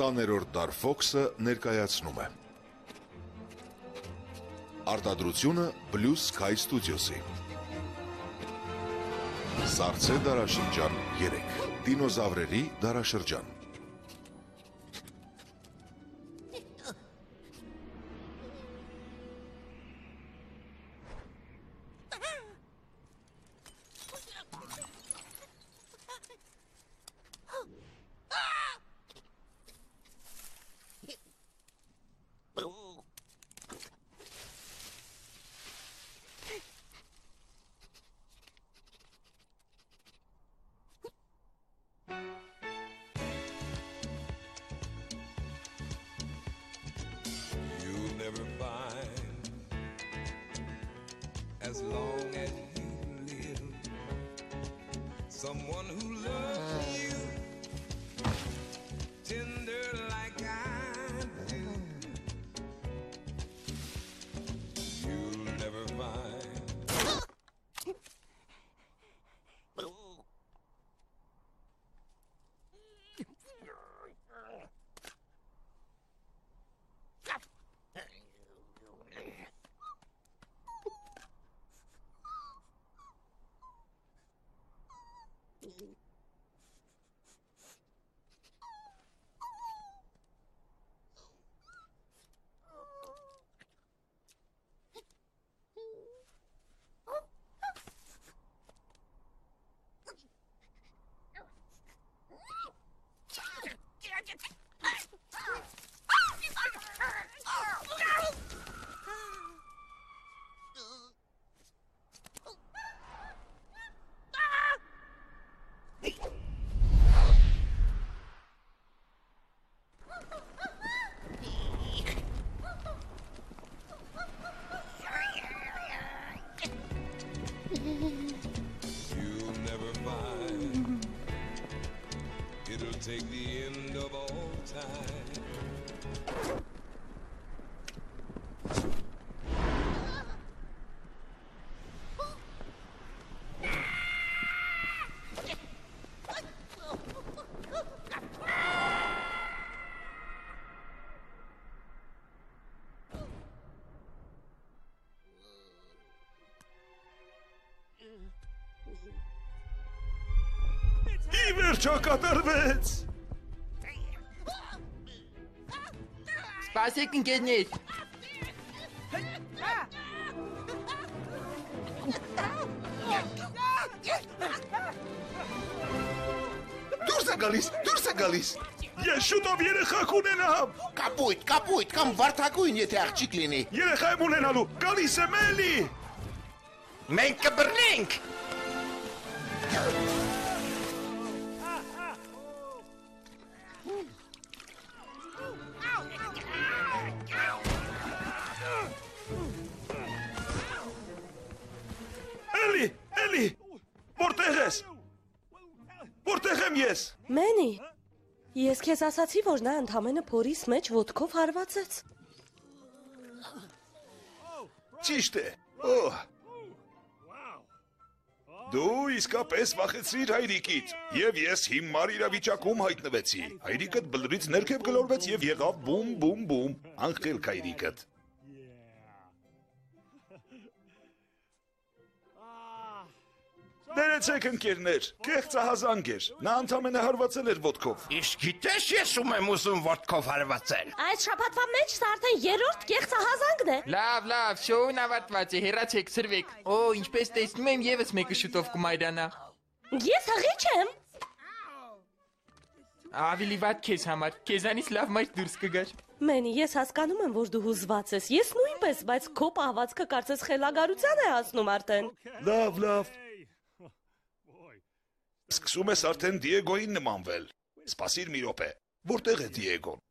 20-րդ դար Fox-ը ներկայացնում է. Արտադրությունը Blue Sky Studios-ի Սարցե դարաշրջան 3 Դինոզավրերի դարաշրջան վերջո կատարվեց Սպասեք ընկերներ։ Դուրս է գալիս, դուրս է գալիս։ Ես շուտով երեխա կունենամ Կապույտ, կապույտ, կամ վարդակույն, եթե աղջիկ լինի։ Երեխա եմ ունենալու Գալիս եմ էլի Մենք կբռնենք։ քեզ ասացի, որ նա ընդամենը փորիս մեջ ոտքով հարվածեց։ Ճիշտ է Օհ Դու իսկապես վախեցրիր հայրիկիդ Եվ ես հիմար իրավիճակում հայտնվեցի Հայրիկդ բլրից ներքև գլորվեց եւ եղավ բում բում բում Անխելք հայրիկդ Ներեցեք ընկերներ, կեղծահազանգ էր։ Նա ընդամենը հարվածել էր ոտքով։ Իսկ գիտես ես ում եմ ուզում ոտքով հարվածել։ Այս շաբաթվա մեջ սա արդեն երրորդ կեղծահազանգն է։ Լավ, լավ, շոուն ավարտված է, հերացեք, սրվեք։ Օ, ինչպես տեսնում եմ, եւս մեկը շուտով կմայրանա։ Ես հղի չեմ։ Ավելի վատ քեզ համար։ Քեզանից լավ մայր դուրս կգար։ Մենի, ես հասկանում եմ, որ դու հուզված ես։ Ես նույնպես, բայց քո պահվածքը կարծես խելագարության է հասնում արդեն։ Լավ, լավ։ Սկսում ես արդեն Դիեգոին նմանվել։ Սպասիր մի րոպե։ Որտեղ է Դիեգոն։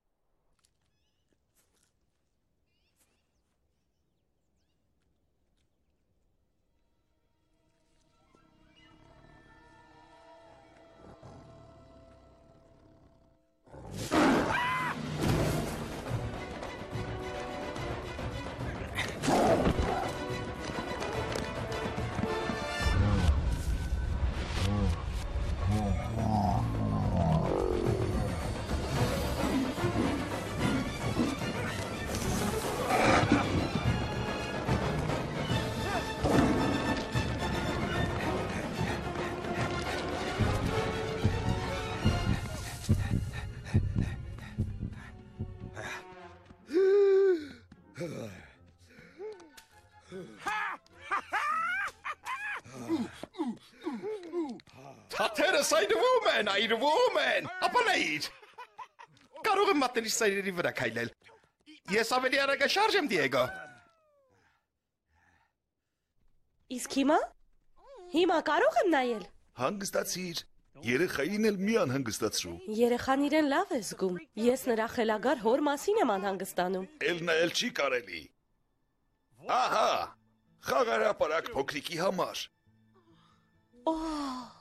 Ոտերս այրվում են, այրվում են։ Ապա նայիր։ Կարող եմ մատների սայրերի վրա քայլել։ Ես ավելի արագաշարժ եմ, Դիեգո։ Իսկ հիմա? Հիմա կարող եմ նայել։ Հանգստացիր։ Երեխային էլ մի անհանգստացրու։ Երեխան իրեն լավ է զգում։ Ես նրա խելագար հոր մասին եմ անհանգստանում։ Էլ նայել չի կարելի։ Ահա։ Խաղարապարակ փոքրիկի համար։ Օհ,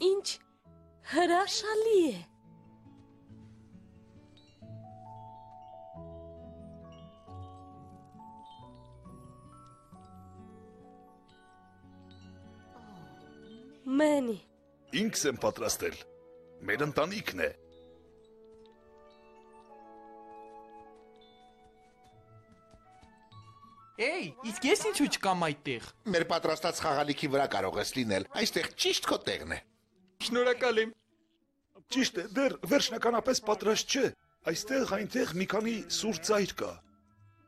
Ինչ հրաշալի է։ Մենի, Ինքս եմ պատրաստել։ Մեր ընտանիքն է։ Էй, իսկ ես ինչու չկամ այդտեղ։ Մեր պատրաստած խաղալիքի վրա կարող ես լինել։ Այստեղ ճիշտ քո տեղն է։ Շնորհակալ եմ։ Ճիշտ է, դեռ վերջնականապես պատրաստ չէ։ Այստեղ այնտեղ մի քանի սուր ծայր կա։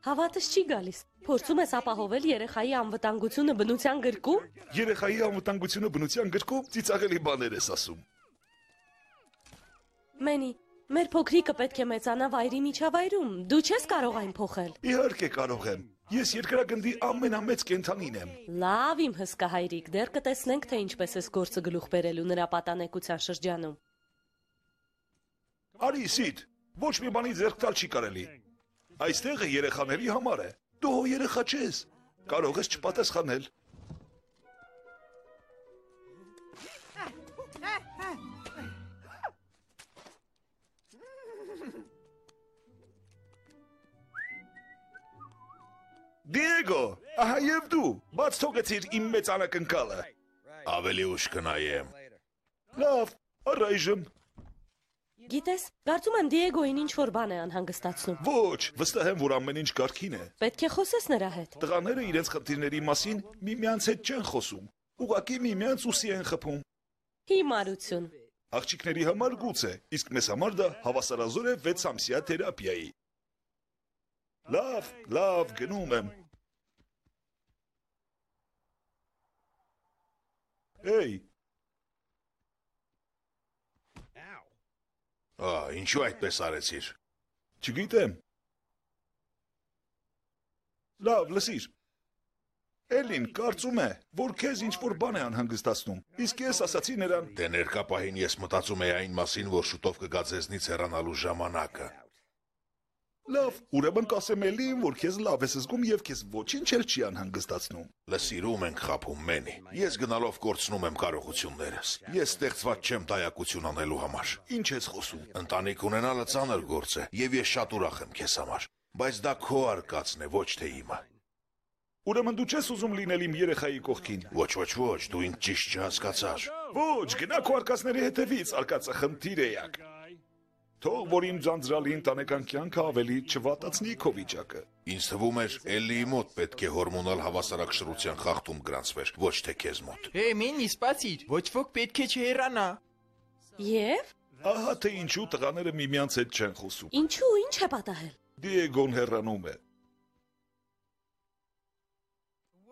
հավատս չի գալիս։ Փորձում ես ապահովել երեխայի անվտանգությունը բնության գրկում։ Երեխայի անվտանգությունը բնության գրկում ծիծաղելի բաներ ես ասում։ Մենի, մեր փոքրիկը պետք է մեծանա վայրի միջավայրում։ Դու չես կարող այն փոխել։ Իհարկե կարող եմ։ Ես երկրագնդի ամենամեծ կենթանին եմ։ Լավ իմ հսկա հայրիկ, դեռ կտեսնենք թե ինչպես ես գործը գլուխ բերելու նրա պատանեկության շրջանում։ Արի սիդ, ոչ մի բանի ձեռք տալ չի կարելի։ Այստեղը երեխաների համար է։ Դու հո երեխա չես։ Կարող ես չպատասխանել։ Դիեգո, ահա եւ դու, բաց թողեցիր իմ մեծ անակնկալը։ Ավելի ուշ կնայեմ։ Լավ, առայժմ Գիտես, կարծում եմ Դիեգոին ինչ որ բան է անհանգստացնում։ ոչ, վստահ եմ, որ ամեն ինչ կարգին է։ Պետք է խոսես նրա հետ։ Տղաները իրենց խնդիրների մասին միմյանց հետ չեն խոսում։ Ուղղակի միմյանց ուսի են խփում։ Հիմարություն։ Աղջիկների համար գուցե, իսկ մեզ համար դա հավասարազոր է 6 ամսյա թերապիայի։ Լավ, լավ, գնում եմ։ Էй, Ա, ինչու այդպես արեցիր։ չգիտեմ։ Լավ, լսիր։ Էլին կարծում է, որ քեզ ինչ որ բան է անհանգստացնում։ Իսկ ես ասացի նրան, Դե ներկա պահին ես մտածում եի այն մասին, որ շուտով կգա ձեզնից հեռանալու ժամանակը։ լավ, ուրեմն կասեմ Էլին, որ քեզ լավ ես զգում եւ քեզ ոչինչ էլ չի անհանգստացնում։ Լսիրում ենք խափում մենի։ Ես գնալով կորցնում եմ կարողություններս։ Ես ստեղծված չեմ դայակություն անելու համար։ Ինչ ես խոսում։ Ընտանիք ունենալը ծանր գործ է, եւ ես շատ ուրախ եմ քեզ համար։ Բայց դա քո արկածն է, ոչ թե իմը։ Ուրեմն դու չես ուզում լինել իմ երեխայի կողքին։ Ոչ, ոչ, ոչ, դու ինձ ճիշտ չհասկացար։ Ոչ, գնա քո արկածների հետևից, արկածը խնդիր է յակ։ Թող որ իմ ձանձրալի ընտանեկան կյանքը ավելի չվատացնի քո վիճակը։ Ինձ թվում էր Էլիի մոտ պետք է հորմոնալ հավասարակշռության խախտում գրանցվեր, ոչ թե քեզ մոտ։ Հե, մենի, սպասիր։ Ոչ ոք պետք է չհեռանա։ Եվ? Ահա թե ինչու տղաները միմյանց հետ չեն խոսում։ ինչու ինչ է պատահել։ Դիեգոն հեռանում է։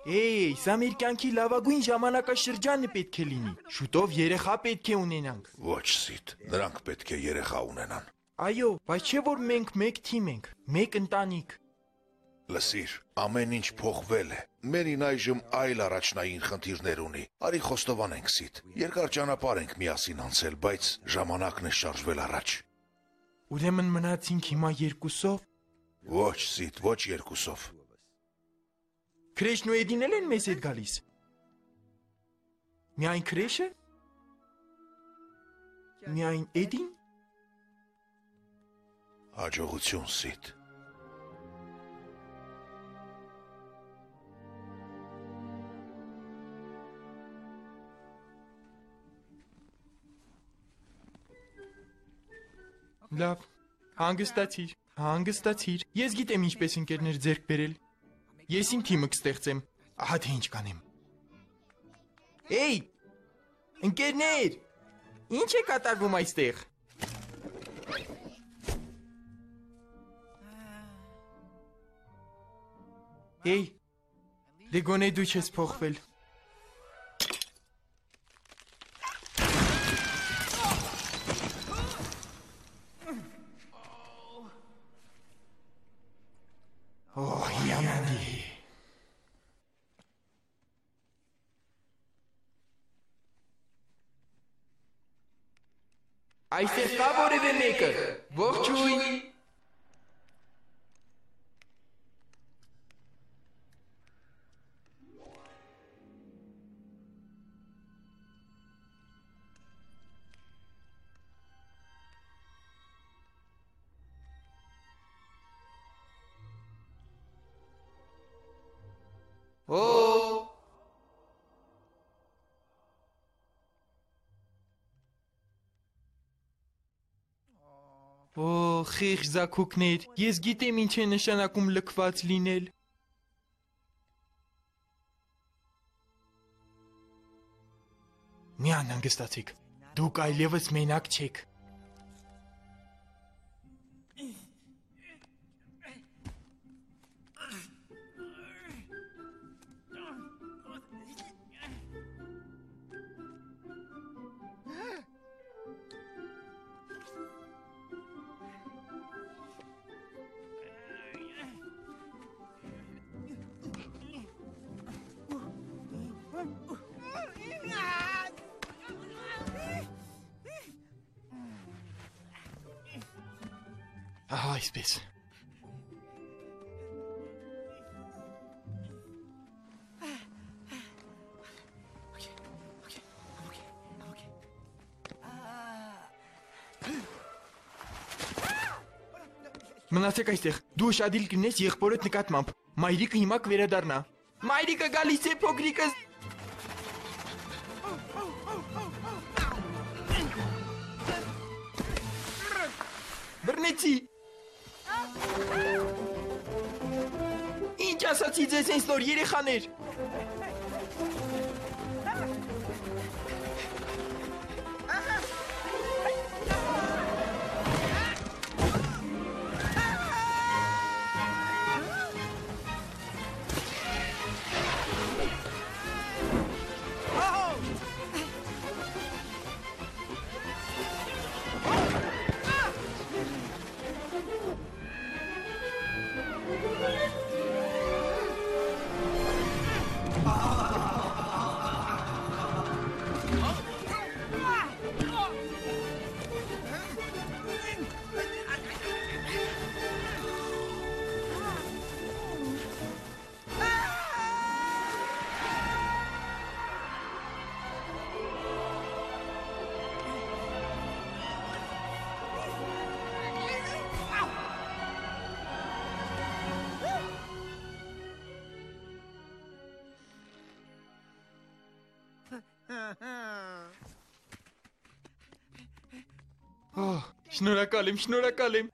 Էй, սա մեր կյանքի լավագույն ժամանակաշրջանը պետք է լինի։ Շուտով երեխա պետք է ունենանք։ Ոչ, Սիդ, նրանք պետք է երեխա ունենան։ Այո, բայց չէ որ մենք մեկ թիմ ենք, մեկ ընտանիք։ Լսիր, ամեն ինչ փոխվել է։ Մերին այժմ այլ առաջնային խնդիրներ ունի։ Արի խոստովանենք Սիդ։ Երկար ճանապարհ ենք միասին անցել, բայց ժամանակն է շարժվել առաջ։ Ուրեմն մնացինք հիմա երկուսով։ Ոչ, Սիդ, ոչ երկուսով։ Քրեշն ու Էդին էլ են մեզ հետ գալիս։ Միայն Քրեշը։ Միայն Էդին։ Հաջողություն, Սիդ։ Լավ։ Հանգստացիր, հանգստացիր։ Ես գիտեմ ինչպես ընկերներ ձեռք բերել։ Ես իմ թիմը կստեղծեմ։ Ահա թե ինչ կանեմ։ Էй! Ընկերներ! Ինչ է կատարվում այստեղ։ Էй։ Դե գոնե դու չես փոխվել։ Օ, հիանալի։ Այստեղ կա որևէ մեկը։ Ողջույն։ խիղճ զակուկներ, ես գիտեմ ինչ է նշանակում լքված լինել։ Մի անհանգստացիք։ Դուք այլևս մենակ չեք։ Ահա այսպես։ Մնացեք այստեղ։ Դու շադիլ կնես եղբորդ նկատմամբ։ Մայրիկը հիմա կվերադառնա։ Մայրիկը գալիս է փոքրիկս։ Բռնեցի։ Ինչ ասացի ձեզ ինձ նոր երեխաներ։ շնորհակալ եմ, շնորհակալ եմ։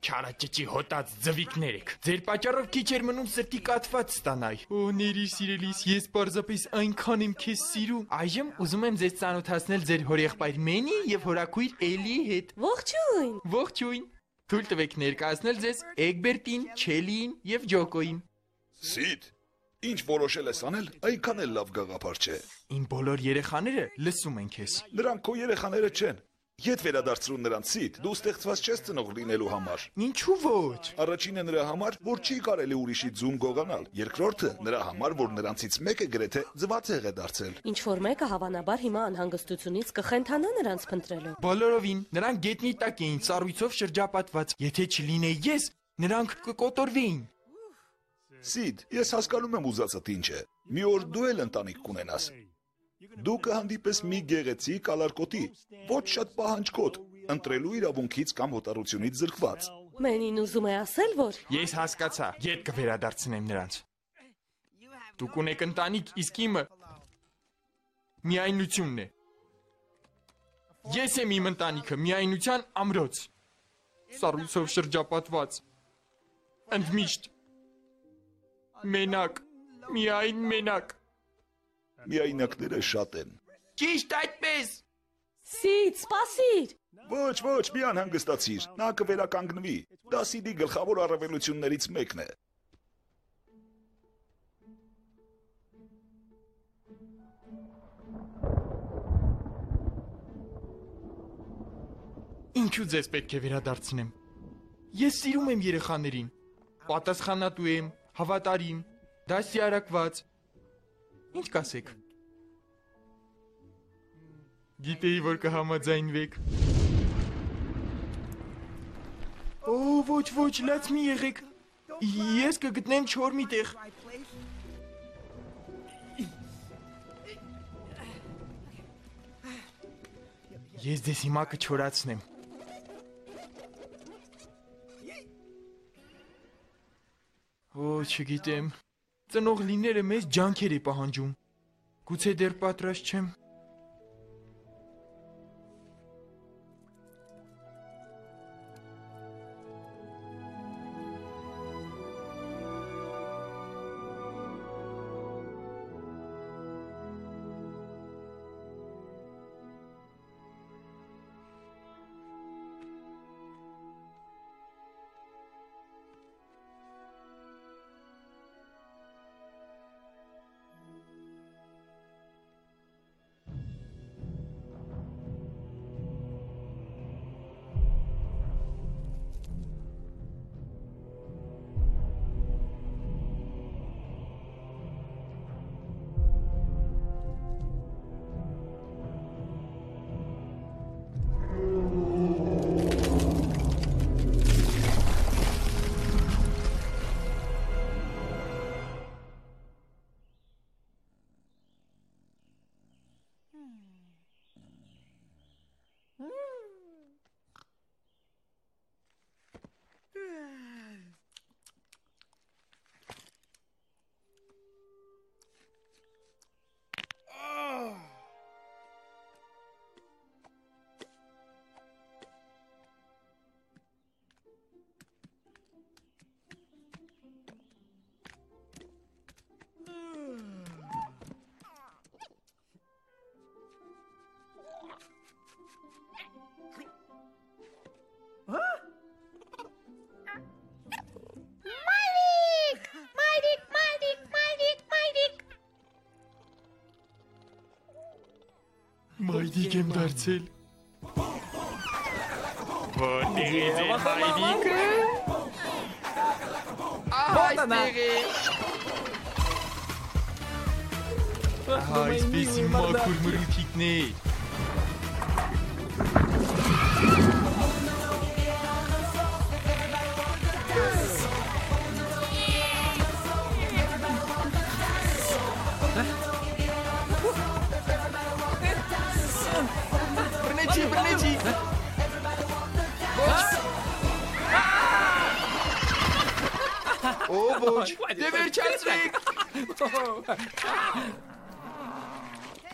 Չարաճճի հոտած ձվիկներ եք։ Ձեր պատճառով քիչ էր մնում սրտի կատված ստանայ։ Օ, ների սիրելիս, ես պարզապես այնքան եմ քեզ սիրում։ Այժմ ուզում եմ ձեզ ծանոթացնել ձեր հորեղբայր Մենի եւ հորաքույր Էլի հետ։ Ողջույն։ Ողջույն։ Թույլ տվեք ներկայացնել ձեզ Էգբերտին, Չելիին եւ Ջոկոին։ Սիդ, ինչ որոշել ես անել, այնքան էլ լավ գաղափար չէ։ Իմ բոլոր երեխաները լսում են քեզ։ Նրանք քո երեխաները չեն։ Ետ վերադարձրու նրանց սիդ, դու ստեղծված չես ծնող լինելու համար։ Ինչու ոչ։ Առաջինը նրա համար, որ չի կարելի ուրիշի ձուն գողանալ։ Երկրորդը նրա համար, որ նրանցից մեկը գրեթե ձվածեղ է դարձել։ Ինչ որ մեկը հավանաբար հիմա անհանգստությունից կխենթանա նրանց փնտրելով։ Բոլորովին նրանք գետնի տակ էին սառույցով շրջապատված։ Եթե չլինեի ես, նրանք կկոտորվեին։ Սիդ, ես հասկանում եմ ուզածդ ինչ է։ Մի օր դու էլ ընտանիք կունենաս։ Դու կհանդիպես մի գեղեցիկ ալարկոտի, ոչ շատ պահանջկոտ, ընտրելու իրավունքից կամ հոտարությունից զրկված։ Մենին ուզում է ասել, որ Ես հասկացա, ետ կվերադարձնեմ նրանց։ Դուք ունեք ընտանիք, իսկ իմը միայնությունն է։ Ես եմ իմ ընտանիքը, միայնության ամրոց։ Սառույցով շրջապատված։ Ընդմիշտ մենակ, միայն մենակ միայնակները շատ են։ Ճիշտ այդպես։ Սիտ, սպասիր։ Ոչ, ոչ, մի անհանգստացիր։ Նա կվերականգնվի։ Դա CD գլխավոր առավելություններից մեկն է։ Ինչու ձեզ պետք է վերադարձնեմ։ Ես սիրում եմ երեխաներին։ Պատասխանատու եմ, հավատարիմ, դասյարակված, Ինչ կասեք։ Գիտեի, որ կհամաձայնվեք։ Օ, ոչ, ոչ, լաց մի եղեք։ Ես կգտնեմ չոր մի տեղ։ Ես դες հիմա կչորացնեմ։ Օ, չգիտեմ։ Ծնող լինելը մեծ ջանքեր է պահանջում։ Գուցե դեռ պատրաստ չեմ։ Մայրիկ եմ դարձել։ Որտեղ է ձեր մայրիկը։ Այստեղ է։ Ահա, այսպեսի մաքուր մրուքիկներ։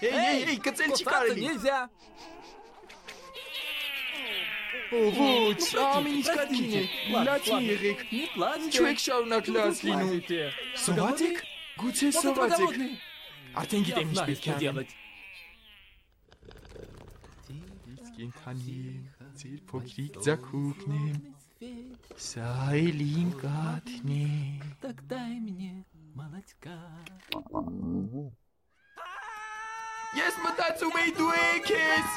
Հեյ, հեյ, հեյ, կծել չի կարելի։ Нельзя! Օ, ոչ, ամեն ինչ կատին է։ Լաց մի եղեք։ Не плачьте! Ինչու եք շարունակ լաց լինում։ Плачете. Սոված եք։ Գուցե Вот это սոված եք։ голодный. Արդեն Я գիտեմ ինչ знаю, պետք է что անեմ։ делать. Իսկ ընթանի ծիր փոքրիկ ձակուկն եմ։ Սա էլին կաթն է։ Так дай мне Yes, but that's who made to it, kids!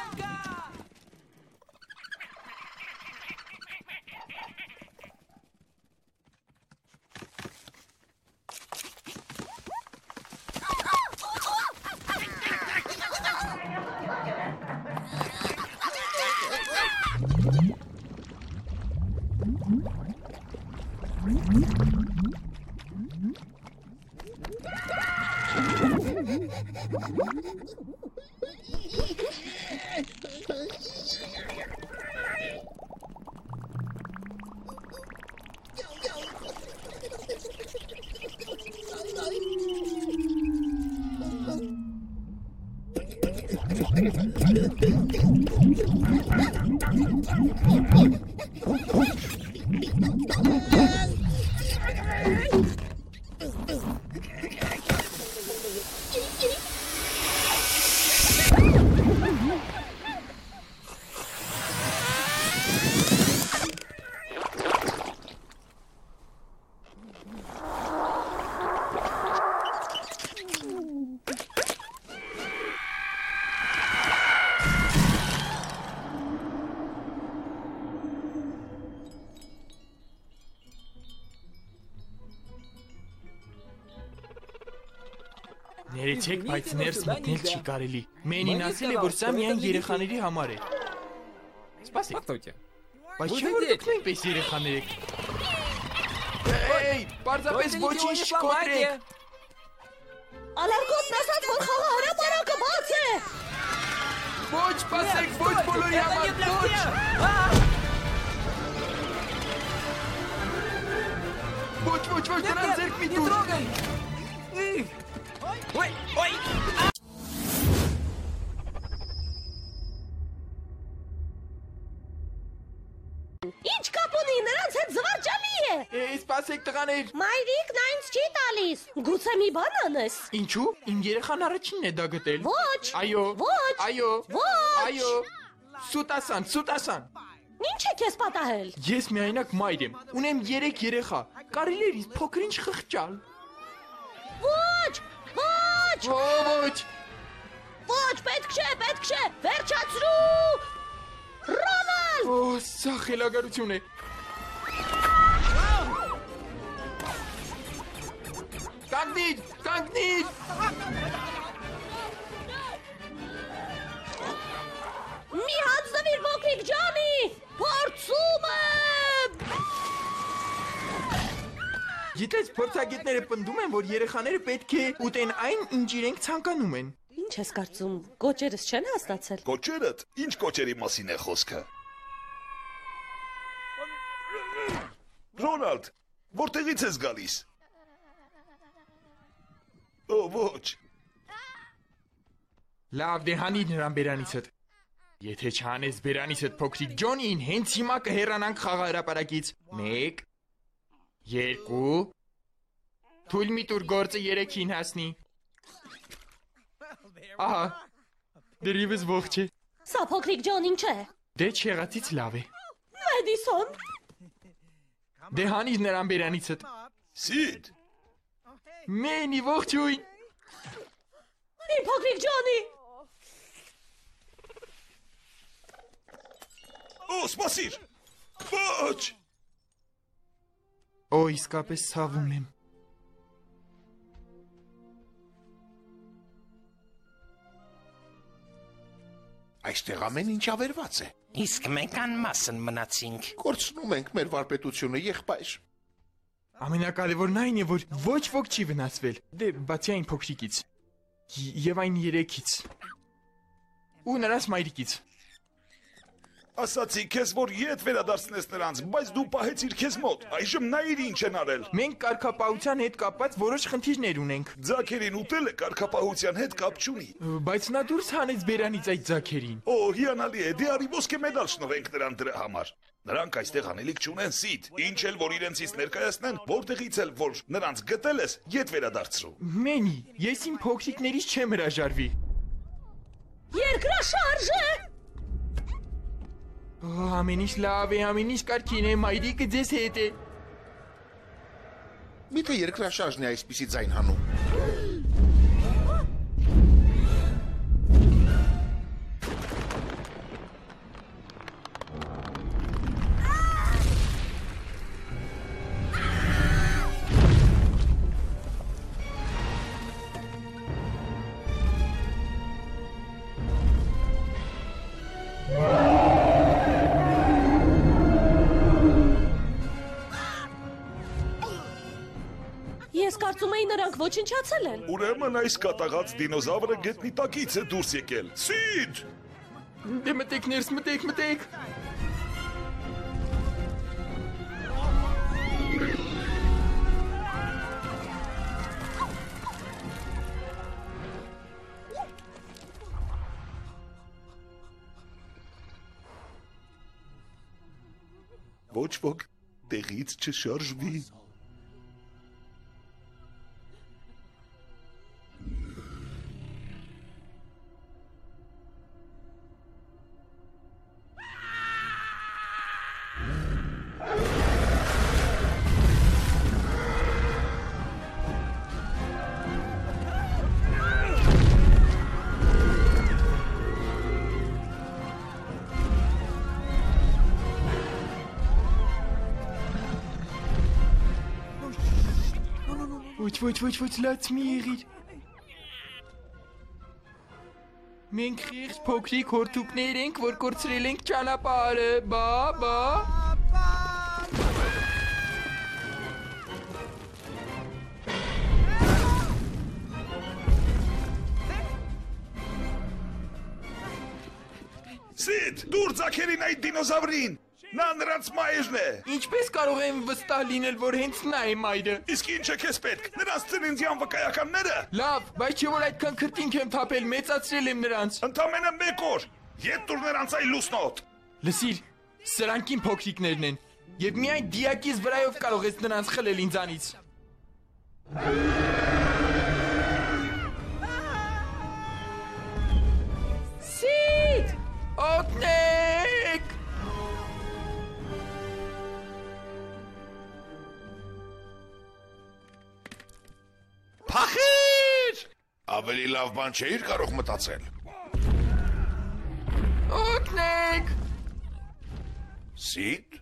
Փչացեք, բայց ներս մտնել չի կարելի։ Մենին ասել է, որ սա միայն երեխաների համար է։ Սպասեք։ Պատոյե։ Բայց չէ՞ որ դուք նույնպես երեխաներ եք։ Էй, բարձրապես ոչինչ կոտրեք։ Ալարկոտն ասաց, որ խաղը հրապարակը բաց է։ Ոչ, սպասեք, ոչ բոլորի համար, ոչ։ Ոչ, ոչ, ոչ, դրանց ձերք մի դուր։ Ոյ, ոյ։ Ինչ կապ ունի, նրանց հետ զվարճալի է։ Էй, սպասեք տղաներ։ Մայրիկ նա ինձ չի տալիս։ Գուցե մի բան անես։ Ինչու՞։ Իմ երեխան առաջինն է դա գտել։ Ոչ։ Այո։ Ոչ։ Այո։ Ոչ։ Այո։ Սուտասան, սուտասան։ Ինչ է քեզ պատահել։ Ես միայնակ մայր եմ։ Ունեմ 3 երեխա։ Կարելի է ինձ փոքրինչ խղճալ։ Ոչ, Ոչ։ Ոչ։ Ոչ, պետք չէ, պետք չէ։ Վերջացրու։ Ռոնալդ։ Օ, սա խելագարություն է։ Կանգնիր, կանգնիր։ Մի հացնվիր փոքրիկ ջանի։ Փորձում եմ։ Գիտես, փորձագետները պնդում են, որ երեխաները պետք է ուտեն այն, ինչ իրենք ցանկանում են։ Ինչ ես կարծում, կոճերս չեն հաստացել։ Կոճերդ, ինչ կոճերի մասին է խոսքը։ Ռոնալդ, որտեղից ես գալիս։ Օ, ոչ։ Լավ, դե հանի նրան բերանիցդ։ Եթե չանես բերանիցդ փոքրիկ Ջոնին, հենց հիմա կհեռանանք խաղահրապարակից։ 1 2 Թույլ մի տուր գործը 3-ին հասնի։ Ահա։ Դերիվս ողջ է։ Սա փոքրիկ ջոնին չէ։ Դե չեղածից լավ է։ Մեդիսոն։ Դե հանիր նրան բերանիցդ։ Սիդ, Մենի ողջույն։ Իմ փոքրիկ ջոնի։ Օ, սպասիր։ Ոչ։ Օ, իսկապես ցավում եմ։ Այստեղ ամեն ինչ ավերված է։ Իսկ մենք անմասն մնացինք։ Կորցնում ենք մեր վարպետությունը, եղբայր։ Ամենակարևորն այն է, որ ոչ ոք չի վնասվել։ Դե բացի այն փոքրիկից։ Եվ այն երեքից։ Ու նրանց մայրիկից։ Ասացի քեզ, որ ետ վերադարձնես նրանց, բայց դու պահեցիր քեզ մոտ։ Այժմ նայիր ինչ են արել։ Մենք կարգապահության հետ կապված որոշ խնդիրներ ունենք, Ձակերին ուտելը կարգապահության հետ կապ չունի։ բայց նա դուրս հանեց բերանից այդ ձակերին։ Օ, հիանալի է, դե արի ոսկե մեդալ շնորհենք նրան դրա համար։ Նրանք այստեղ անելիք չունեն սիդ։ Ինչ էլ որ իրենցից ներկայացնեն, որտեղից էլ որ նրանց գտել ես, ետ վերադարձրու։ Մենի, ես իմ փոքրիկներից չեմ հրաժարվի։ Երկրաշարժ է։ Ամեն ինչ լավ է, ամեն ինչ կարգին է, մայրիկը ձեզ հետ է։ Միթե երկրաշարժն է այսպիսի ձայն հանում։ ոչնչացել են։ Ուրեմն այս կատաղած դինոզավրը գետնի տակից է դուրս եկել։ Սիդ! Դե մտեք ներս, մտեք, մտեք։ Ոչ ոք տեղից չշարժվի։ Ոչ, ոչ, ոչ, լաց մի եղիր։ Մենք խիղճ փոքրիկ հորթուկներ ենք, որ կորցրել ենք ճանապարհը։ Բա, բա։ Սիդ, դուր ցակերին այդ դինոզավրին։ Նա նրանց մայրն է։ Ինչպես կարող եմ վստահ լինել, որ հենց նա է մայրը։ Իսկ ինչ է քեզ պետք։ Նրանց ծննդյան վկայականները։ Լավ, բայց չէ որ այդքան քրտինք եմ թափել, մեծացրել եմ նրանց։ Ընդամենը մեկ օր։ Ետ դուր նրանց այ լուսնոտ։ Լսիր, սրանքին փոքրիկներն են։ Եվ միայն դիակից վրայով կարող ես նրանց խլել ինձանից։ Ավելի լավ բան չէիր կարող մտածել։ Օգնեք! Սիդ։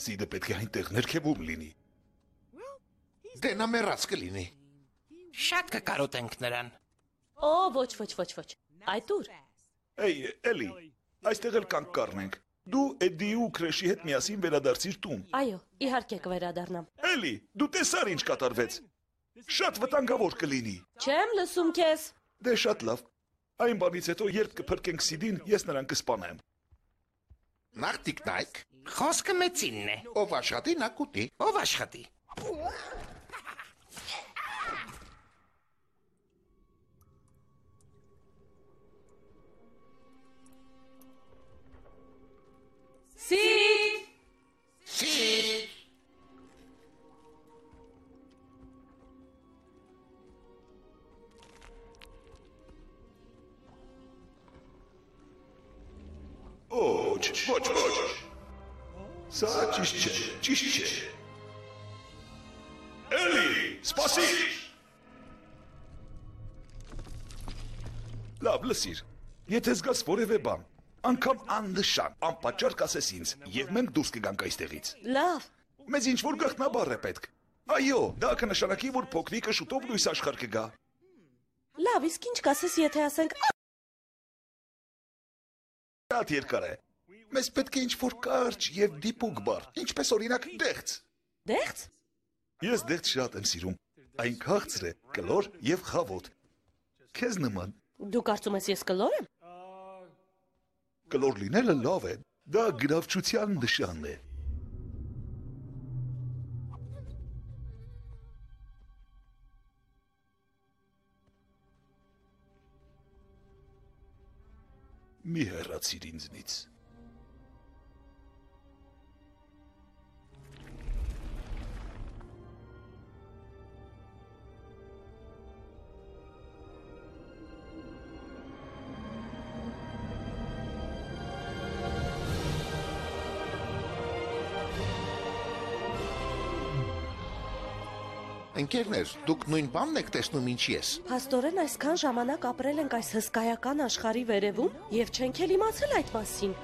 Սիդը պետք է այնտեղ ներքևում լինի։ Դե նա մեռած կլինի։ Շատ կկարոտենք նրան։ Օ, ոչ, ոչ, ոչ, ոչ։ Այդ ուր։ Էй, Էլի, այստեղ էլ կանք կառնենք։ Դու Էդի ու Քրեշի հետ միասին վերադարձիր տուն։ Այո, իհարկե կվերադառնամ։ Էլի, դու տեսար ինչ կատարվեց։ Շատ վտանգավոր կլինի։ Չեմ լսում քեզ։ Դե շատ լավ։ Այն բանից հետո երբ կփրկենք Սիդին, ես նրան կսպանեմ։ Նախ տիկնայք, Խոսքը մեծինն է։ ով աշխատի նա կուտի։ Ով աշխատի։ Սիդ! Ոչ, ոչ, ոչ։ Սա ճիշտ չէ, ճիշտ չէ։ Էլի, սպասիր։ Լավ, լսիր։ Եթե զգաս որևէ բան, անգամ աննշան, անպատճառ կասես ինձ, եւ մենք դուրս կգանք այստեղից։ Լավ։ Մեզ ինչ որ գաղտնաբար է պետք։ Այո, դա կնշանակի, որ փոքրիկը շուտով լույս աշխարհ կգա։ Լավ, իսկ ինչ կասես, եթե ասենք Շատ երկար է։ Մեզ պետք է ինչ որ կարճ եւ դիպուկ բառ, ինչպես օրինակ դեղց։ դեղց։ Ես դեղց շատ եմ սիրում։ Այն քաղցր է, կլոր եւ խավոտ։ Քեզ նման Դու կարծում ես ես կլոր եմ։ կլոր լինելը լավ է։ Դա գրավչության նշան է։ Մի հեռացիր ինձնից։ Ընկերներ, դուք նույն բանն եք տեսնում ինչ ես։ Փաստորեն այսքան ժամանակ ապրել ենք այս հսկայական աշխարհի վերևում եւ չենք էլ իմացել այդ մասին։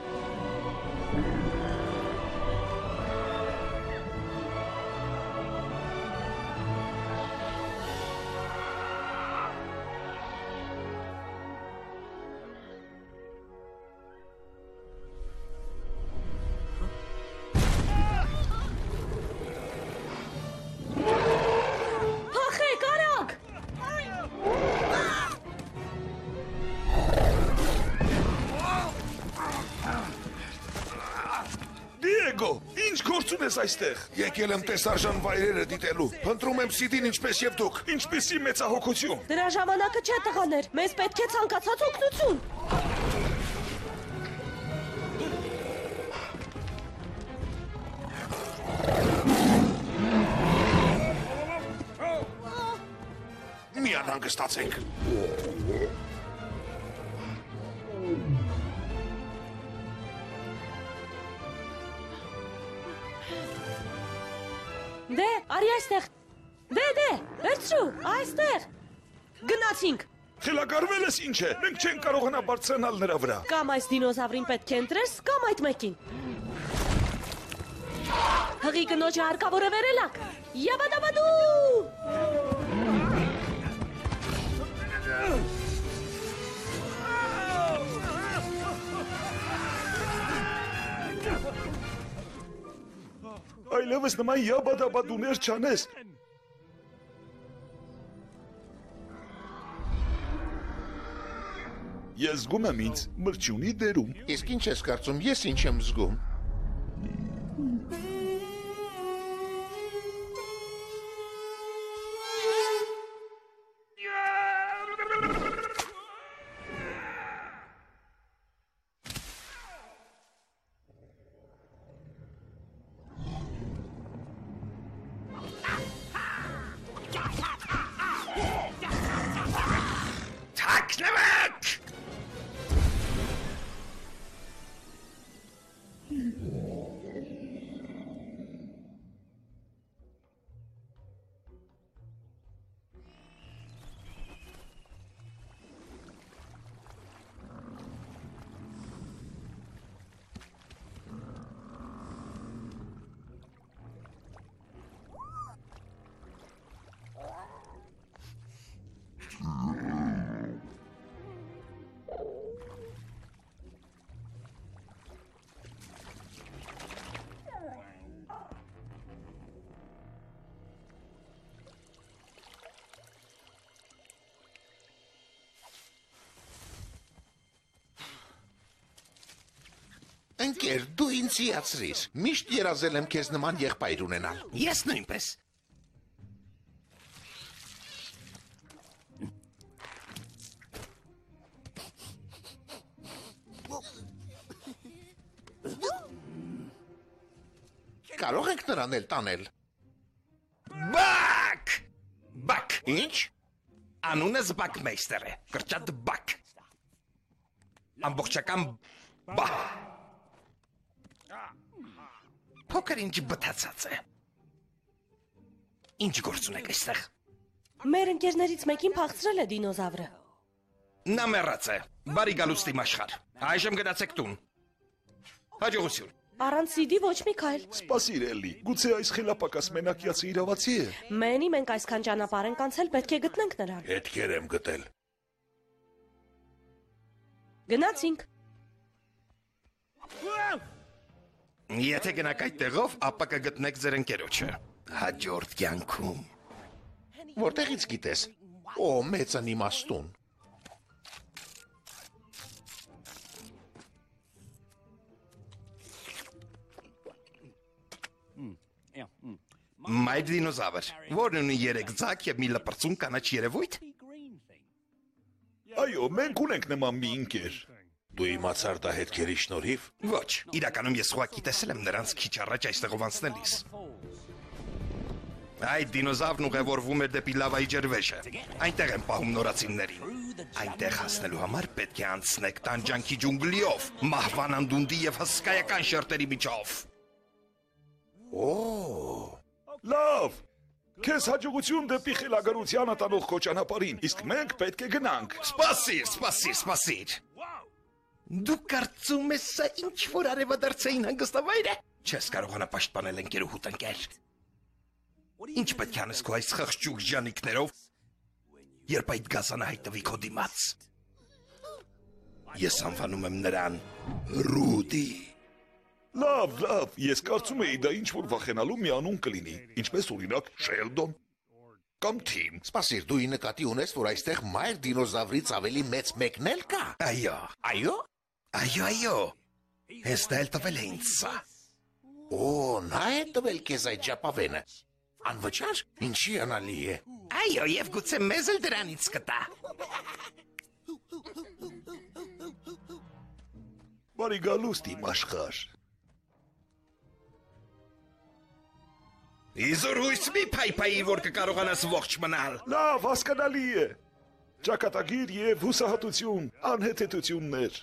այստեղ։ Եկել եմ տեսարժան վայրերը դիտելու։ Փնտրում եմ Սիդին ինչպես եւ դուք։ Ինչպեսի մեծահոգություն։ Դրա ժամանակը չէ տղաներ։ Մեզ պետք է ցանկացած օգնություն։ Մի անհանգստացեք։ չենք կարողանա բարձրանալ նրա վրա։ Կամ այս դինոզավրին պետք է ընտրես, կամ այդ մեկին։ Հղի կնոջը հարկավոր է վերելակ։ Յաբադաբադու։ Այլևս նման յաբադաբադուներ չանես։ Ես զգում եմ ինձ մրջյունի դերում։ Իսկ ինչ ես կարծում, ես ինչ եմ զգում։ Ընկեր, դու ինձ հիացրիր։ Միշտ երազել եմ քեզ նման եղբայր ունենալ։ Ես նույնպես։ Կարող ենք նրան էլ տանել։ Բակ։ Բակ։ Ինչ։ Անունը Զբակմեյստեր է։ Կրճատ Բակ։ Ամբողջական բա։ Փոքր ինչ բթացած է։ Ինչ գործ ունեք այստեղ։ Մեր ընկերներից մեկին փախցրել է դինոզավրը։ Նա մեռած է։ Բարի գալուստի աշխարհ։ Այժմ գնացեք տուն։ Հաջողություն։ Առանց CD ոչ մի քայլ։ Սպասիր էլի։ Գուցե այս խելապակաս մենակյացը իրավացի է։ Մենի մենք այսքան ճանապարհ ենք անցել, պետք է գտնենք նրան։ Հետքեր եմ գտել։ Գնացինք։ Եթե գնաք այդ տեղով, ապա կգտնեք ձեր ընկերոջը։ Հաջորդ կյանքում։ Որտեղից գիտես։ Օ, մեծն իմաստուն։ Մայր դինոզավր, որն ունի 3 ձակ եւ մի լպրծուն կանաչ երևույթ։ Այո, մենք ունենք նման մի ընկեր։ Դու իմացար դա հետքերի շնորհիվ։ Ոչ, իրականում ես ուղակի տեսել եմ նրանց քիչ առաջ այստեղով անցնելիս։ Այդ դինոզավրն ուղևորվում էր դեպի լավայի ջրվեժը։ Այնտեղ են պահում նորացիններին։ Այնտեղ հասնելու համար պետք է անցնեք տանջանքի ջունգլիով, մահվան անդունդի եւ հսկայական շերտերի միջով։ Օ, Լավ։ Քեզ հաջողություն դեպի խելագարությանը տանող քո ճանապարհին, իսկ մենք պետք է գնանք։ Սպասիր, սպասիր, սպասիր։ Դու կարծում ես սա ինչ որ արևադարձային հանգստավայր է։ Չես կարողանա պաշտպանել ընկերուհուտ ընկեր։ Ինչ պետք է անես քո այս խղճուկ ժանիկներով, երբ այդ գազանը հայտնվի քո դիմաց։ Ես անվանում եմ նրան Ռուդի։ Լավ, լավ, ես կարծում էի դա ինչ որ վախենալու մի անուն կլինի, ինչպես օրինակ Շելդոն կամ Թիմ։ սպասիր, դու ի նկատի ունես, որ այստեղ մայր դինոզավրից ավելի մեծ մեկն էլ կա։ Այո, Այո։ այո, այո։ Հենց դա էլ տվել է ինձ սա։ Օ, նա է տվել քեզ այդ ճապավենը։ Անվճար։ Ինչի անալի է։ Այո, եւ գուցե մեզ էլ դրանից կտա։ Բարի գալուստ իմ աշխարհ։ Իզոր հույս մի փայփայի, որ կկարողանաս ողջ մնալ։ Լավ, հասկանալի է։ Ճակատագիր եւ հուսահատություն, անհեթեթություններ։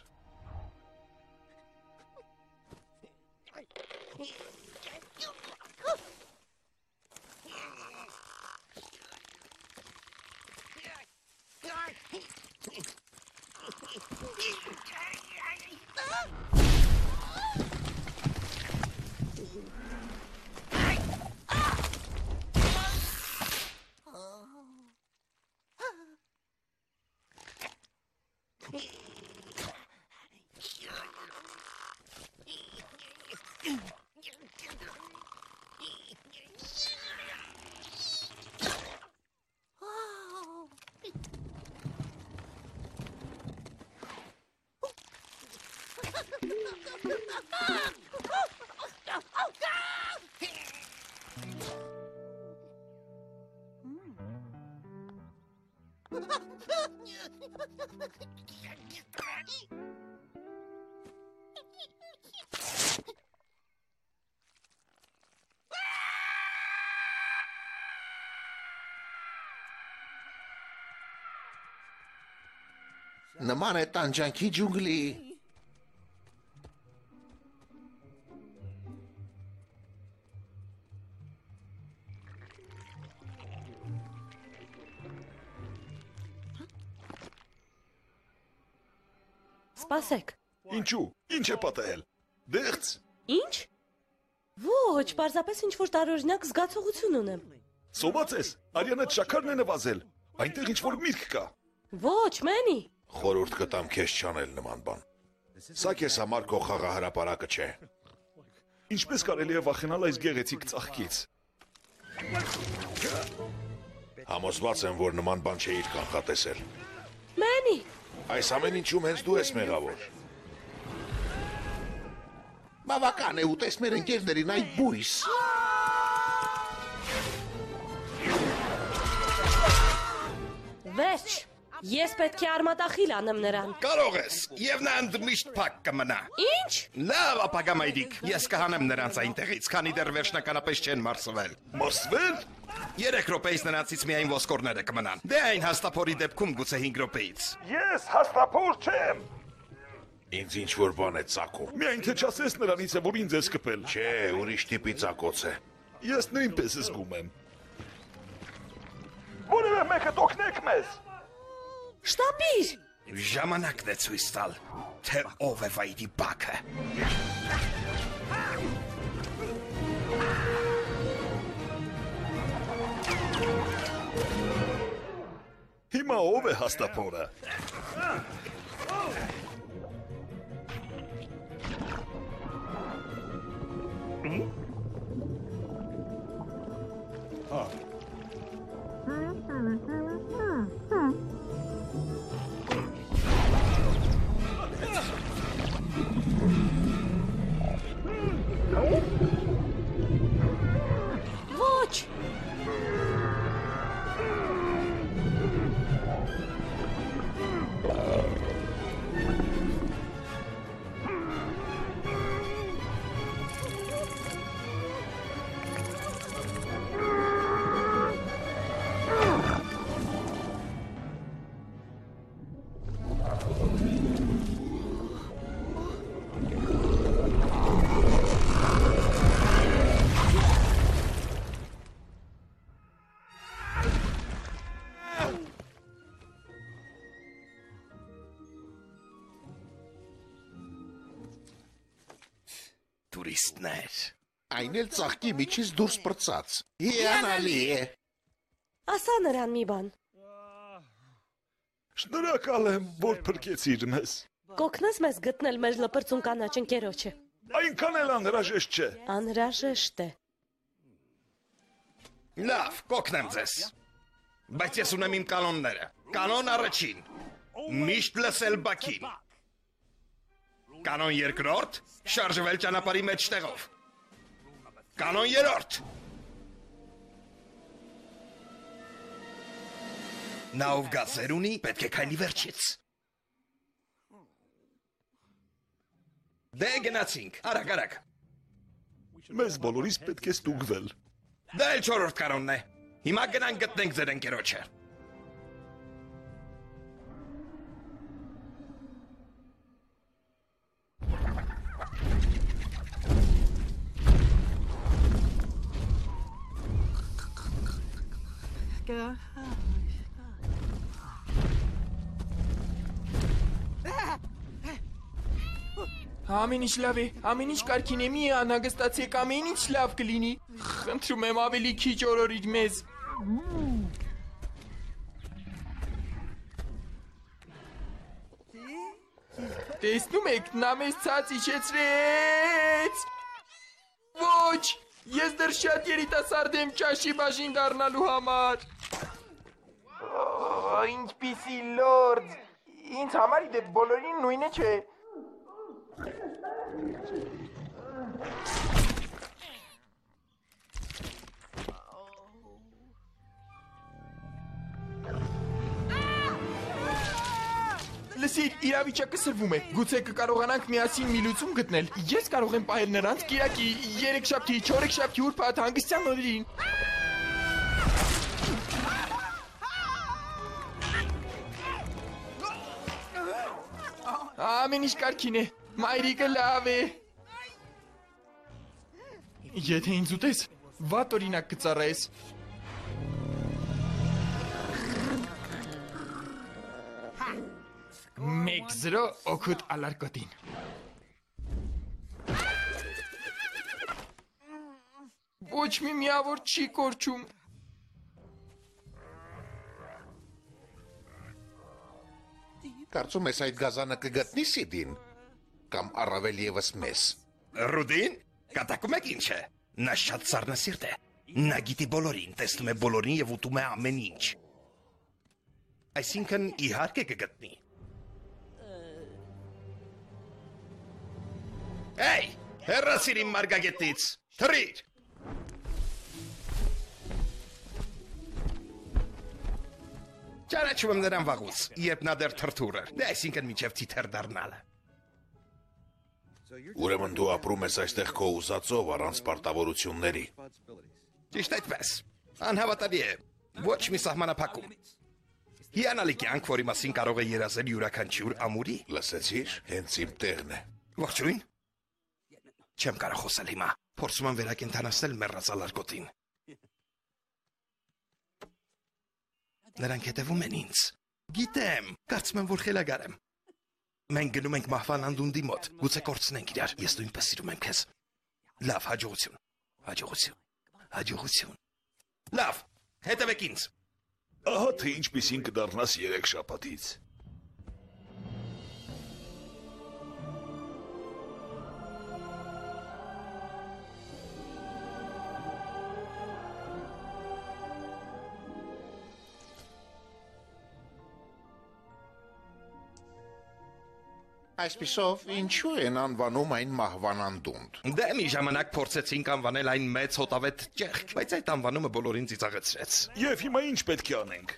Նման է տանջանքի ջունգլի։ Սպասեք։ Ինչու։ Ինչ է պատահել։ Դեղց։ Ինչ։ Ոչ, պարզապես ինչ որ տարօրինակ զգացողություն ունեմ։ Սոված ես։ Արյանդ շաքարն է նվազել։ Այնտեղ ինչ որ միտք կա։ Ոչ, մենի։ Խորուրդ կտամ քեզ չանել նման բան։ Սա քեզ համար քո խաղահարապարակը չէ։ Ինչպես կարելի է վախենալ այս գեղեցիկ ծաղկից։ Համոզված եմ, որ նման բան չէիր կանխատեսել։ Մենի։ Այս ամեն ինչում հենց դու ես մեղավոր։ Բավական է ուտես մեր ընկերներին այդ բույս։ Վերջ։ Ես պետք է արմատախիլ անեմ նրան։ Կարող ես, եւ նա ընդմիշտ փակ կմնա։ Ինչ։ Լավ, ապագա մայրիկ, ես կհանեմ նրանց այնտեղից, քանի դեռ վերջնականապես չեն մարսվել։ Մարսվել։ 3 րոպեից նրանցից միայն ոսկորները կմնան։ Դե այն հաստափորի դեպքում գուցե 5 րոպեից։ Ես հաստափոր չեմ։ Ինձ ինչ որ բան է ցակում։ Միայն թե չասես նրանից է, որ ինձ է սկպել։ Չէ, ուրիշ տիպի ցակոց է։ Ես նույնպես զգում եմ։ Որևէ մեկը օգնեք մեզ։ Շտապիր։ Ժամանակն է ցույց տալ, թե ով է վայրի բակը։ Հիմա ով է հաստափորը։ Ոչ։ Այն էլ ծաղկի միջից դուրս պրծած։ Հիանալի է։ Ասա նրան մի բան։ Շնորհակալ եմ, որ փրկեցիր մեզ։ Կօգնես մեզ գտնել մեր լպրծուն կանաչ ընկերոջը։ Այնքան էլ անհրաժեշտ չէ։ Անհրաժեշտ է։ Լավ, կօգնեմ ձեզ։ Բայց ես ունեմ իմ կանոնները։ Կանոն առաջին. միշտ լսել բակին։ Կանոն երկրորդ. շարժվել ճանապարհի մեջ տեղով։ Կանոն երրորդ. Նա ով գազեր ունի, պետք է քայլի վերջից։ Դե գնացինք, արագ արագ։ Մեզ բոլորիս պետք է ստուգվել։ Դա էլ չորրորդ կանոնն է։ Հիմա գնանք գտնենք ձեր ընկերոջը։ Ամեն ինչ լավ է, ամեն ինչ կարքին է, մի անհագստացեք, ամեն ինչ լավ կլինի։ Խնդրում եմ ավելի քիչ օրորիր մեզ։ Տեսնում եք, նա մեզ ցած իջեցրեց։ Ոչ, ես դեռ շատ երիտասարդ եմ ճաշի բաժին դառնալու համար։ Ինչպիսի լորդ։ Ինձ համար իդե բոլորին նույնը չէ։ Լսիր, իրավիճակը սրվում է։ Գուցե կկարողանանք միասին մի լուծում գտնել։ Ես կարող եմ պահել նրանց Կիրակի, Երեքշաբթի, Չորեքշաբթի ուրբաթ հանգստյան օրերին։ Ամեն ինչ կարգին է։ Մայրիկը լավ է։ Եթե ինձ ուտես, վատ օրինակ կծառայես։ Մեկ զրո օգուտ ալարկոտին։ Ոչ մի միավոր չի կորչում։ Կարծում ես այդ գազանը կգտնի Սիդին կամ առավել եւս մեզ։ Ռուդին, կատակում եք ինչ է։ Նա շատ սառնասիրտ է։ Նա գիտի բոլորին, տեսնում է բոլորին եւ ուտում է ամեն ինչ։ Այսինքն իհարկե կգտնի։ Հեյ, հեռացիր իմ մարգագետից։ Թռիր։ Ճանաչում եմ նրան վաղուց, երբ նա դեռ թրթուր էր։ Դե այսինքն միջև թիթեր դառնալը։ Ուրեմն դու ապրում ես այստեղ քո ուզածով առանց պարտավորությունների։ Ճիշտ այդպես։ Անհավատալի է։ Ոչ մի սահմանափակում։ Հիանալի կյանք, որի մասին կարող է երազել յուրաքանչյուր ամուրի։ Լսեցիր, հենց իմ տեղն է։ Ողջույն։ Չեմ կարող խոսել հիմա։ Փորձում եմ վերակենդանացնել մեռած ալարկոտին։ Նրանք հետևում են ինձ։ Գիտեմ, կարծում եմ, որ խելագար եմ։ Մենք գնում ենք մահվան անդունդի մոտ։ Գուցե կորցնենք իրար։ Ես նույնպես սիրում եմ քեզ։ Լավ, հաջողություն։ Հաջողություն։ Հաջողություն։ Լավ, հետևեք ինձ։ Ահա թե ինչպեսին կդառնաս երեք շաբաթից։ Այսպիսով, ինչու են անվանում այն մահվան անդունդ։ Դե մի ժամանակ փորձեցինք անվանել այն մեծ հոտավետ ճեղք, բայց այդ անվանումը բոլորին ծիծաղեցրեց։ Եվ հիմա ինչ պետք է անենք։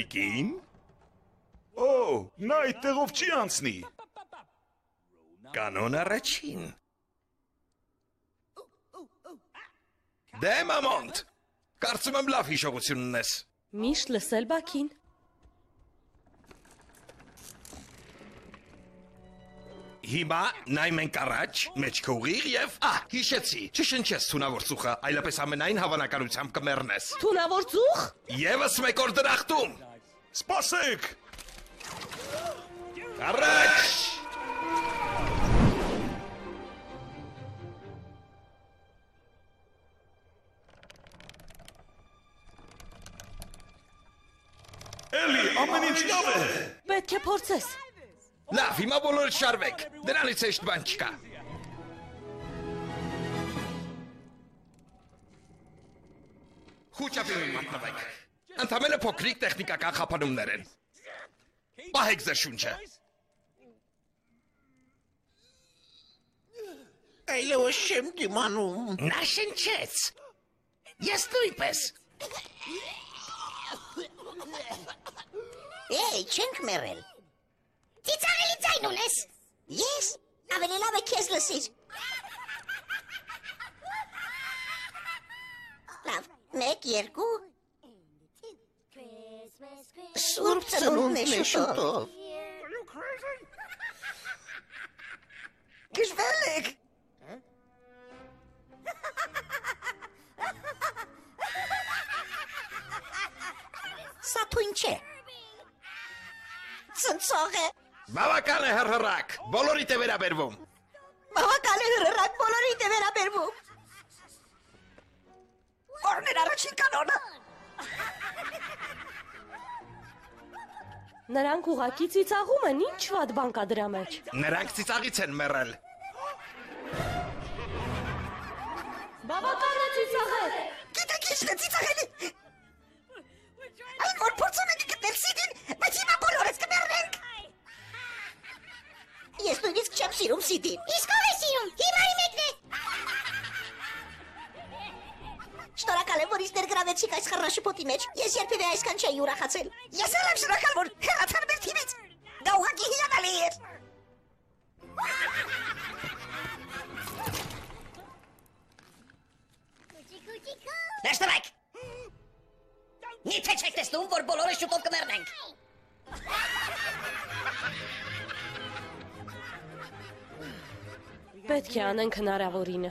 Տիկին, Օ, նա այդտեղով չի անցնի։ կանոն առաջին։ Դե մամոնտ, կարծում եմ լավ հիշողություն ունես։ Միշտ լսել Բաքին։ Հիմա նայ մենք առաջ, մեջքը ուղիղ եւ ահ, հիշեցի։ Չշնչես թունավոր ծուխը, այլապես ամենայն հավանականությամբ կմեռնես։ Թունավոր ծուխ։ Եվս մեկ օր դրախտում։ Սպասեք։ Առաջ։ Էլի, ամեն ինչ լավ է։ Պետք է փորձես։ Լավ, հիմա բոլորը շարվեք։ Դրանից հեշտ բան չկա։ Խուճապին մատնվեք։ Ընդամենը փոքրիկ տեխնիկական խափանումներ են։ Պահեք ձեր շունչը։ Այլևս չեմ դիմանում։ Նա շնչեց։ Ես նույնպես։ Էй, չենք մեռել։ Ծիծաղելի ձայն ունես։ Ես ավելի լավ է քեզ լսիր։ Լավ, 1 2 Սուրբ ծնունդն է շուտով։ Գժվել եք։ Բավական է հրհրակ։ Բոլորիդ է վերաբերվում։ Բավական է հրրակ բոլորիդ է վերաբերվում։ Որն էր առաջին կանոնը։ Նրանք ուղակի ծիծաղում են, ինչ վատ բան կա դրա մեջ։ Նրանք ծիծաղից են մեռել։ Բավական է ծիծաղել։ Գիտեք ինչն է ծիծաղելի։ սիրում Սիդին։ Իսկ ով է սիրում։ Հիմա իմ հետն է։ Շնորհակալ եմ, որ ինձ ներգրավեցիք այս խառնաշփոթի մեջ։ Ես երբևէ այսքան չէի ուրախացել։ Ես էլ եմ շնորհակալ, որ հեռացան մեր թիմից։ Դա ուղղակի հիանալի էր։ Նստեք։ Միթե չեք տեսնում, որ բոլորը շուտով կմեռնենք։ Պետք է անենք հնարավորինը։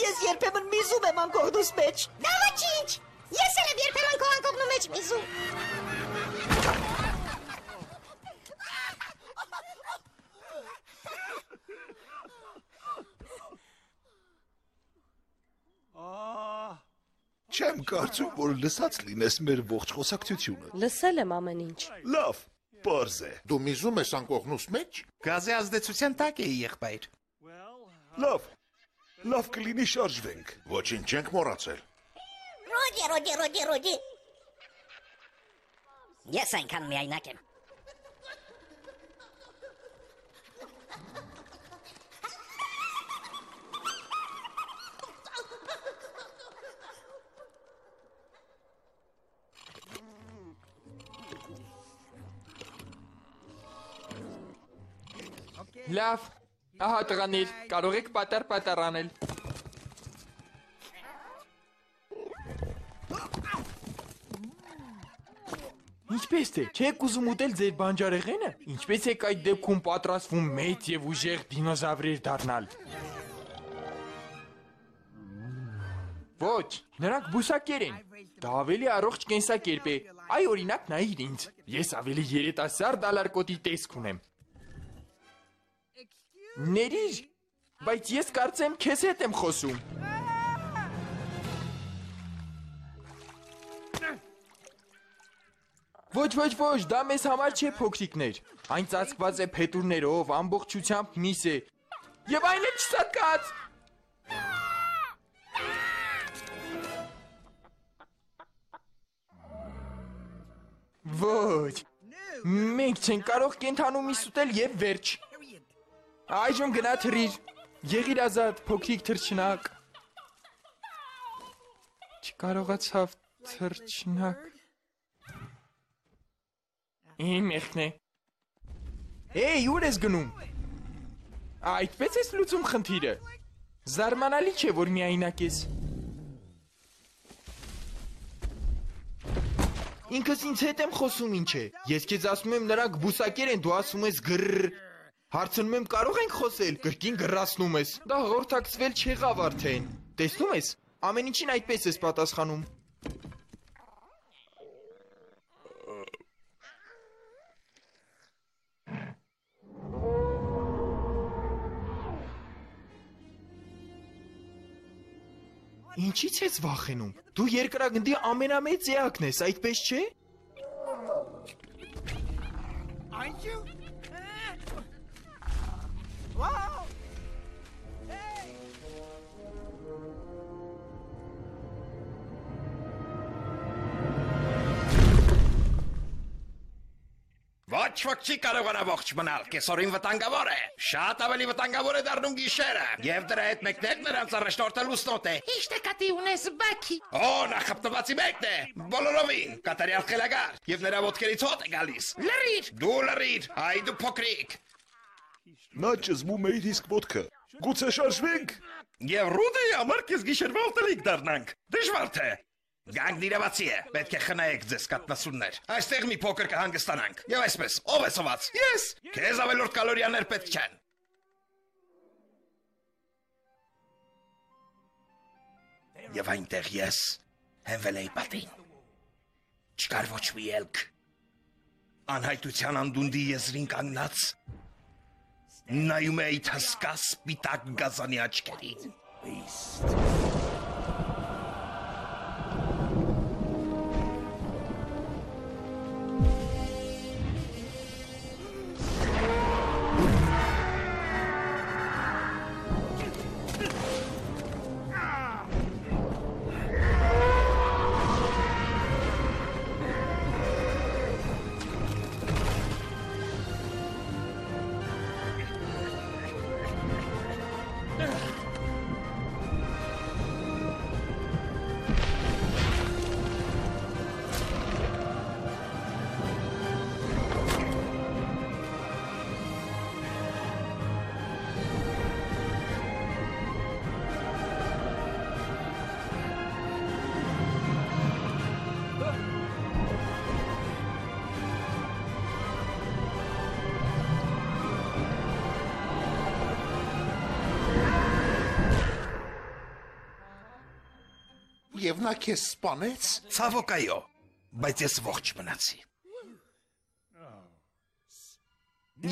Ես երբեմն միզում եմ անկողնուս մեջ։ Դա ոչինչ։ Ես էլ եմ երբեմն քո անկողնու մեջ միզում։ Չեմ կարծում, որ լսած լինես մեր ողջ խոսակցությունը։ Լսել եմ ամեն ինչ։ Լավ, པարզ է։ Դու միզում ես անկողնուս մեջ։ Գազի ազդեցության տակ էի եղբայր։ Լավ։ Լավ կլինի շարժվենք։ Ոչինչ չենք մոռացել։ Ռոդի, ռոդի, ռոդի, ռոդի։ Ես այնքան միայնակ եմ։ Լավ։ Ահա տղաներ, կարող եք պատար-պատար անել։ Ինչպես թե, չեք ուզում ուտել ձեր բանջարեղենը։ Ինչպես եք այդ դեպքում պատրաստվում մեծ եւ ուժեղ դինոզավրեր դառնալ։ Ոչ, նրանք բուսակեր են։ Դա ավելի առողջ կենսակերպ է։ Այ օրինակ նայիր ինձ։ Ես ավելի երիտասարդ ալարկոտի տեսք ունեմ։ Ներիր, բայց ես կարծեմ քեզ հետ եմ խոսում։ Ոչ, ոչ, ոչ, դա մեզ համար չէ փոքրիկներ։ Այն ծածկված է փետուրներով, ամբողջությամբ միս է։ Եվ այն է չսատկած։ Ոչ։ Մենք չենք կարող կենթանու միս ուտել եւ վերջ։ Այժմ գնա թրիր։ Եղիր ազատ, փոքրիկ թրջնակ։ Չկարողացավ թրջնակ։ Իմ եղն է։ Էй, ուր ես գնում։ Այդպես ես լուծում խնդիրը։ Զարմանալի չէ, որ միայնակ ես։ Ինքս ինձ հետ եմ խոսում ինչ է։ Ես քեզ ասում եմ նրանք բուսակեր են, դու ասում ես գրր։ Հարցնում եմ կարող ենք խոսել, կրկին գրասնում ես։ Դա հաղորդակցվել չեղավ արդեն։ Տեսնում ես, ամեն ինչին այդպես ես պատասխանում։ Ինչից ես վախենում։ Դու երկրագնդի ամենամեծ էակն ես, այդպես չէ։ Ոչ ոք չի կարողանա ողջ մնալ, կեսօրին վտանգավոր է։ Շատ ավելի վտանգավոր է դառնում գիշերը։ Եվ դրա հետ մեկնել նրանց առաջնորդը լուսնոտ է։ Իշտե կատի ունես բաքի։ Օ, նախապտվածի մեկն է։ Բոլորովին, կատարյալ խելագար, եւ նրա ոտքերից հոտ է գալիս։ Լրիր։ Դու լրիր, այ դու փոքրիկ։ Նա ճզմում է իր իսկ ոտքը։ Գուցե շարժվենք։ Եվ Ռուդի համար քեզ գիշերվա ուտելիք դառնանք։ Դժվար թե։ Գանգն իրավացի է, պետք է խնայեք ձեզ կատնասուններ։ Այստեղ մի փոքր կհանգստանանք։ Եվ այսպես, ով է սոված։ Ես։ Քեզ ավելորդ կալորիաներ պետք չեն։ Եվ այնտեղ ես հենվել էի պատին։ Չկար ոչ մի ելք։ Անհայտության անդունդի եզրին կանգնած նայում էի թսկա սպիտակ գազանի աչքերին։ եւ նա քեզ սպանեց։ Ցավոք այո, բայց ես ողջ մնացի։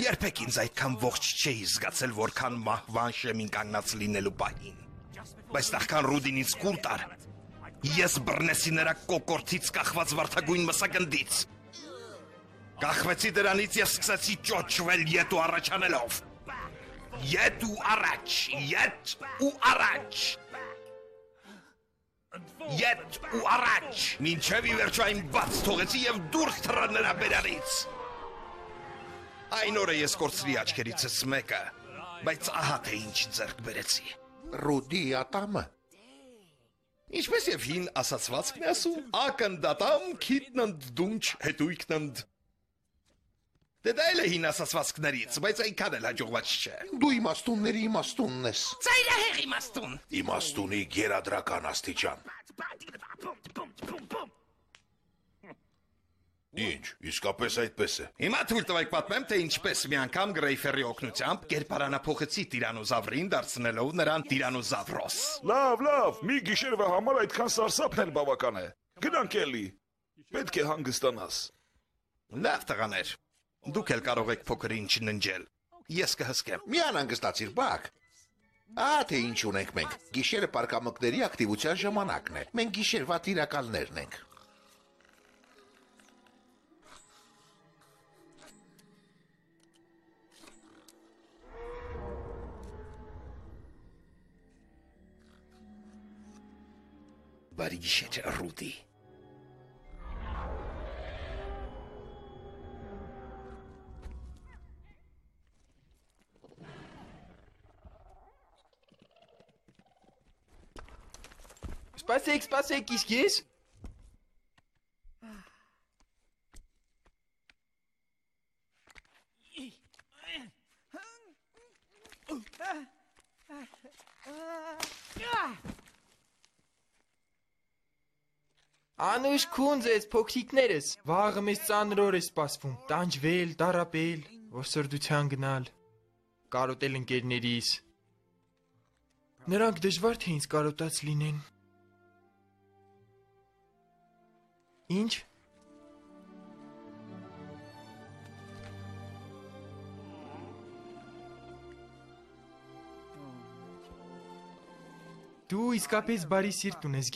Երբեք ինձ այդքան ողջ չէի զգացել, որքան մահվան շեմին կանգնած լինելու պահին։ Բայց նախքան Ռուդին ինձ կուլ տար, ես բռնեցի նրա կոկորտից կախված վարդագույն մսակնդից։ Կախվեցի դրանից եւ սկսեցի ճոճվել ետ ու առաջանելով։ Ետ ու առաջ, ետ ու առաջ։ Ետ ու առաջ։ Մինչև ի վերջո այն բաց թողեցի եւ դուրս թռա նրա բերանից։ Այն օրը ես կորցրի աչքերիցս մեկը, բայց ահա թե ինչ ձեռք բերեցի։ Ռուդի ատամը։ Ինչպես եւ հին ասացվածքն է ասում, ակնդատամ քիտնընդ դունչ հետույքնընդ։ Դե դա էլ է հին ասացվածքներից, բայց այնքան էլ հաջողված չէ։ Դու իմաստունների իմաստունն ես։ Ծայրահեղ իմաստուն։ Իմաստունի գերադրական աստիճան։ Ինչ, իսկապես այդպես է։ Հիմա թույլ տվեք պատմեմ, թե ինչպես մի անգամ Գրեյֆերի օգնությամբ կերպարանափոխեցի տիրանոզավրին դարձնելով նրան տիրանոզավրոս։ Լավ, լավ, մի գիշերվա համար այդքան սարսափն էլ բավական է։ Գնանք էլի։ Պետք է հանգստանաս։ Լավ տղաներ։ Դուք էլ կարող եք փոքր ինչ ննջել։ Ես կհսկեմ։ Մի անհանգստացիր, բակ։ Ահա թե ինչ ունենք մենք։ Գիշերը պարկամկների ակտիվության ժամանակն է։ Մենք գիշերվա տիրակալներն ենք։ Բարի գիշեր, Ռուդի։ Սպասեք, սպասեք, իսկ ես։ Անուշ քուն ձեզ փոքրիկներս, վաղը մեզ ծանր օր է սպասվում։ Տանջվել, տարապել, որ սրդության գնալ, կարոտել ընկերներիս։ Նրանք դժվար թե ինձ կարոտած լինեն։ Ինչ։ Դու իսկապես բարի սիրտ ունես,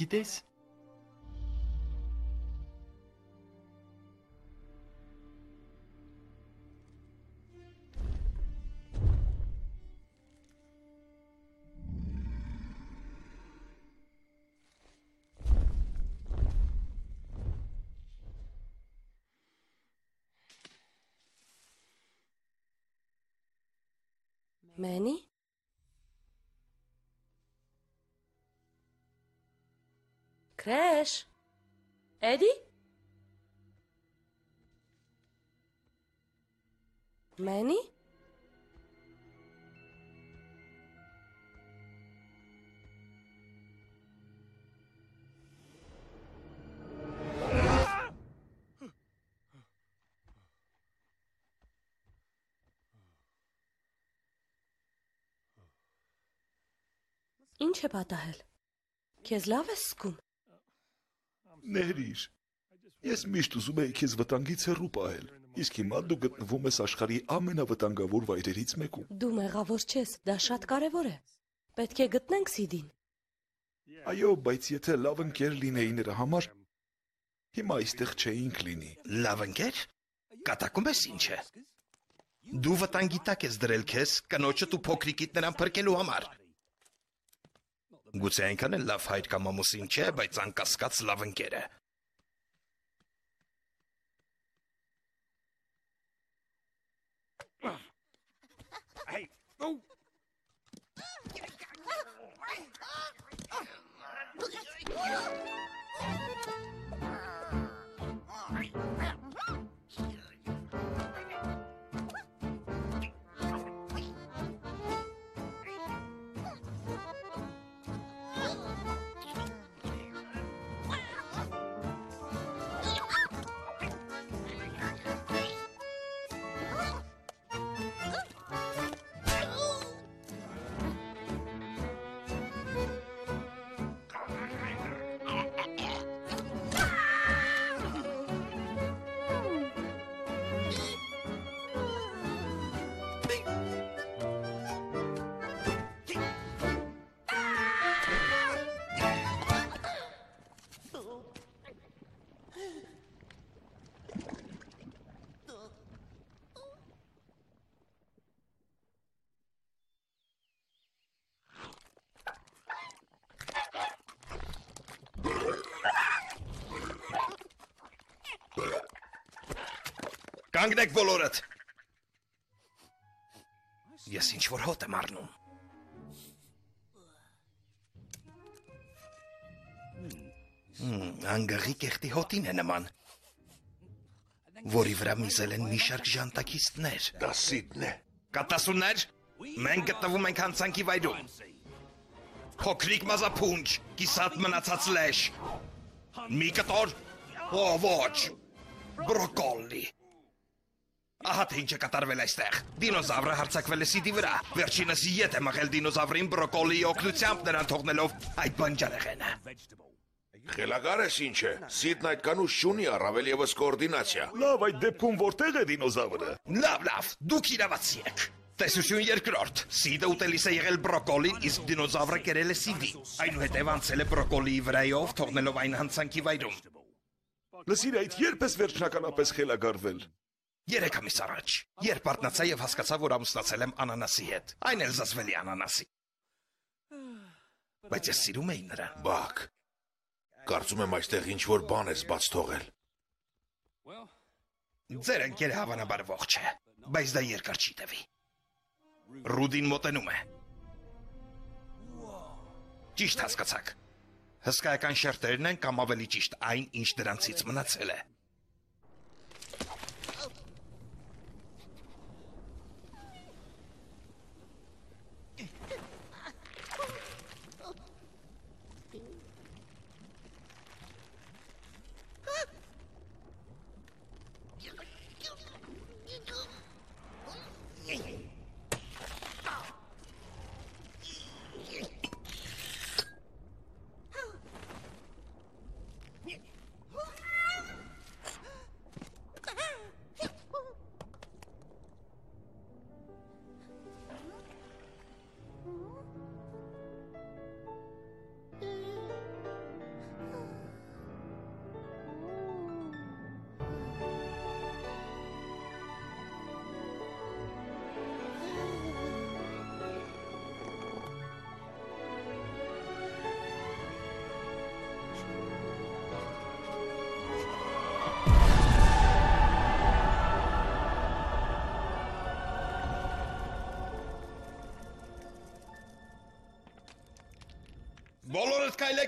meni? Crash? Eddie? Meni? Ինչ է պատահել։ Քեզ լավ ես զգում։ Ներիր։ Ես միշտ ուզում եի քեզ վտանգից հեռու պահել։ Իսկ հիմա դու գտնվում ես աշխարհի ամենավտանգավոր վայրերից մեկում։ Դու մեղավոր չես, դա շատ կարևոր է։ Պետք է գտնենք Սիդին։ Այո, բայց եթե լավ ընկեր լինեի նրա համար, հիմա այստեղ չէինք լինի։ Լավ ընկեր։ Կատակում ես ինչ է։ Դու վտանգի տակ ես դրել քեզ կնոջդ ու փոքրիկիդ նրան փրկելու համար։ Գուցե այնքան էլ լավ հայր կամ ամուսին չէ, բայց անկասկած լավ ընկեր է։ Hey, oh! Կանգնեք բոլորդ։ Ես ինչ որ հոտ եմ առնում։ անգղի կեղտի հոտին է նման, որի վրա միզել են մի շարք ժանտակիստներ։ Դա Սիդն է։ Կատասուններ, մենք գտնվում ենք հանցանքի վայրում։ Փոքրիկ մազափունջ, կիսատ մնացած լեշ։ Մի կտոր, ո ոչ, բրոկոլի։ Ահա թե ինչ է կատարվել այստեղ։ Դինոզավրը հարցակվել է սիդի վրա։ Վերջինս ետ է մղել դինոզավրին բրոկոլիի օգնությամբ նրան թողնելով այդ բանջարեղենը։ Խելագար ես ինչ է։ Սիդն այդքան ուժ չունի, առավել եւս կոորդինացիա։ Լավ, այդ դեպքում որտեղ է դինոզավրը։ Լավ, լավ, դուք իրավացի եք։ Տեսություն երկրորդ։ Սիդը ուտելիս է եղել բրոկոլին, իսկ դինոզավրը կերել է սիդի։ Այնուհետև անցել է բրոկոլիի վրայով, թողնելով այն հանցանքի վայրում։ Լսիր, այդ երբ ես վերջնականապես խելագարվել։ Երեք ամիս առաջ, երբ արտնացա եւ հասկացա, որ ամուսնացել եմ անանասի հետ։ Այն էլ զզվելի անանասի։ Բայց ես սիրում էի նրան։ Բակ։ Կարծում եմ այստեղ ինչ որ բան ես բաց թողել։ Ձեր ընկերը հավանաբար ողջ է, բայց դա երկար չի տևի։ Ռուդին մոտենում է։ Ճիշտ հասկացաք։ Հսկայական շերտերն են կամ ավելի ճիշտ այն, ինչ դրանցից մնացել է։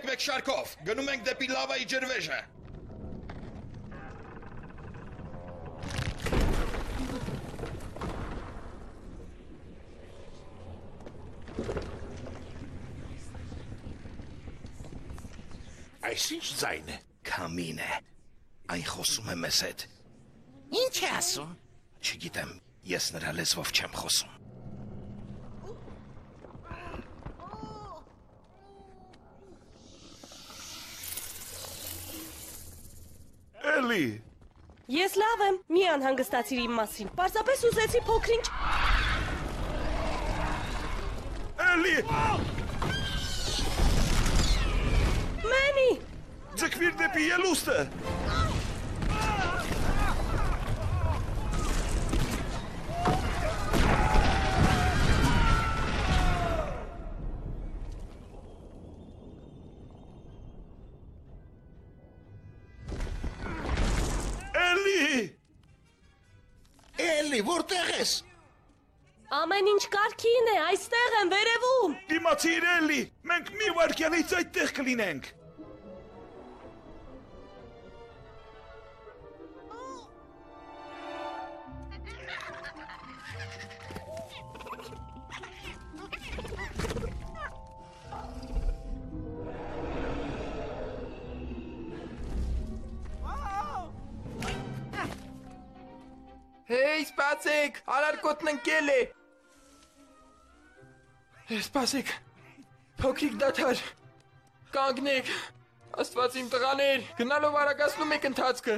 Բոլորդ կայլեք մեկ շարքով։ Գնում ենք դեպի լավայի ջրվեժը։ Այսինչ ձայն է։ Քամին է։ Այն խոսում է մեզ հետ։ Ինչ է ասում։ Չգիտեմ, ես նրա լեզվով չեմ խոսում։ Էլի։ Ես լավ եմ, մի անհանգստացիր իմ մասին։ Պարզապես ուզեցի փոքրինչ Էլի։ Մենի։ Ձգվիր դեպի ելուստը։ կլինենք։ Հեյ, սպասեք, արարկոտն ընկել է։ Սպասեք։ Փոքրիկ դաթար։ Կանգնեք։ Աստված իմ տղաներ, գնալով արագացնում եք ընթացքը։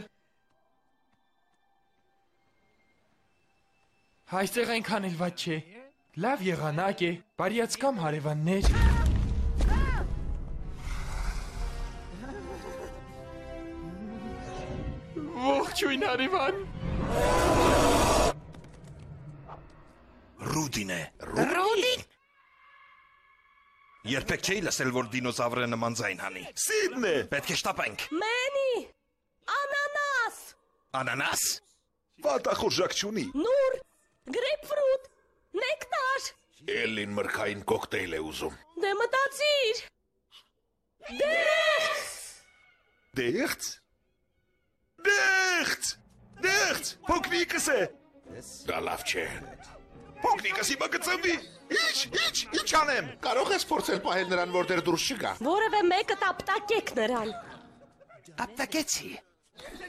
Այստեղ այնքան էլ վատ չէ։ Լավ եղանակ է, բարիացկամ հարևաններ։ Ողջույն հարևան։ Ռուդին է։ Ռուդին։ Երբեք չէի լսել, որ դինոզավրը նման ձայն հանի։ Սիդն է։ Պետք է շտապենք։ Մենի։ Անանաս։ Անանաս։ Վատախորժակ չունի։ Նուր, գրեյպֆրուտ, նեկտար։ Էլին մրգային կոկտեյլ է ուզում։ Դե մտածիր։ Դե Դեղց։ Դեղց։ Դեղց։ Փոքրիկս է։ Դա լավ չէ։ Փոքրիկս հիմա կծնվի։ Ինչ, ինչ, ինչ անեմ։ Կարող ես փորձել պահել նրան, որտեղ դուրս չգա։ որևէ մեկը տապտակեք նրան։ Ապտակեցի։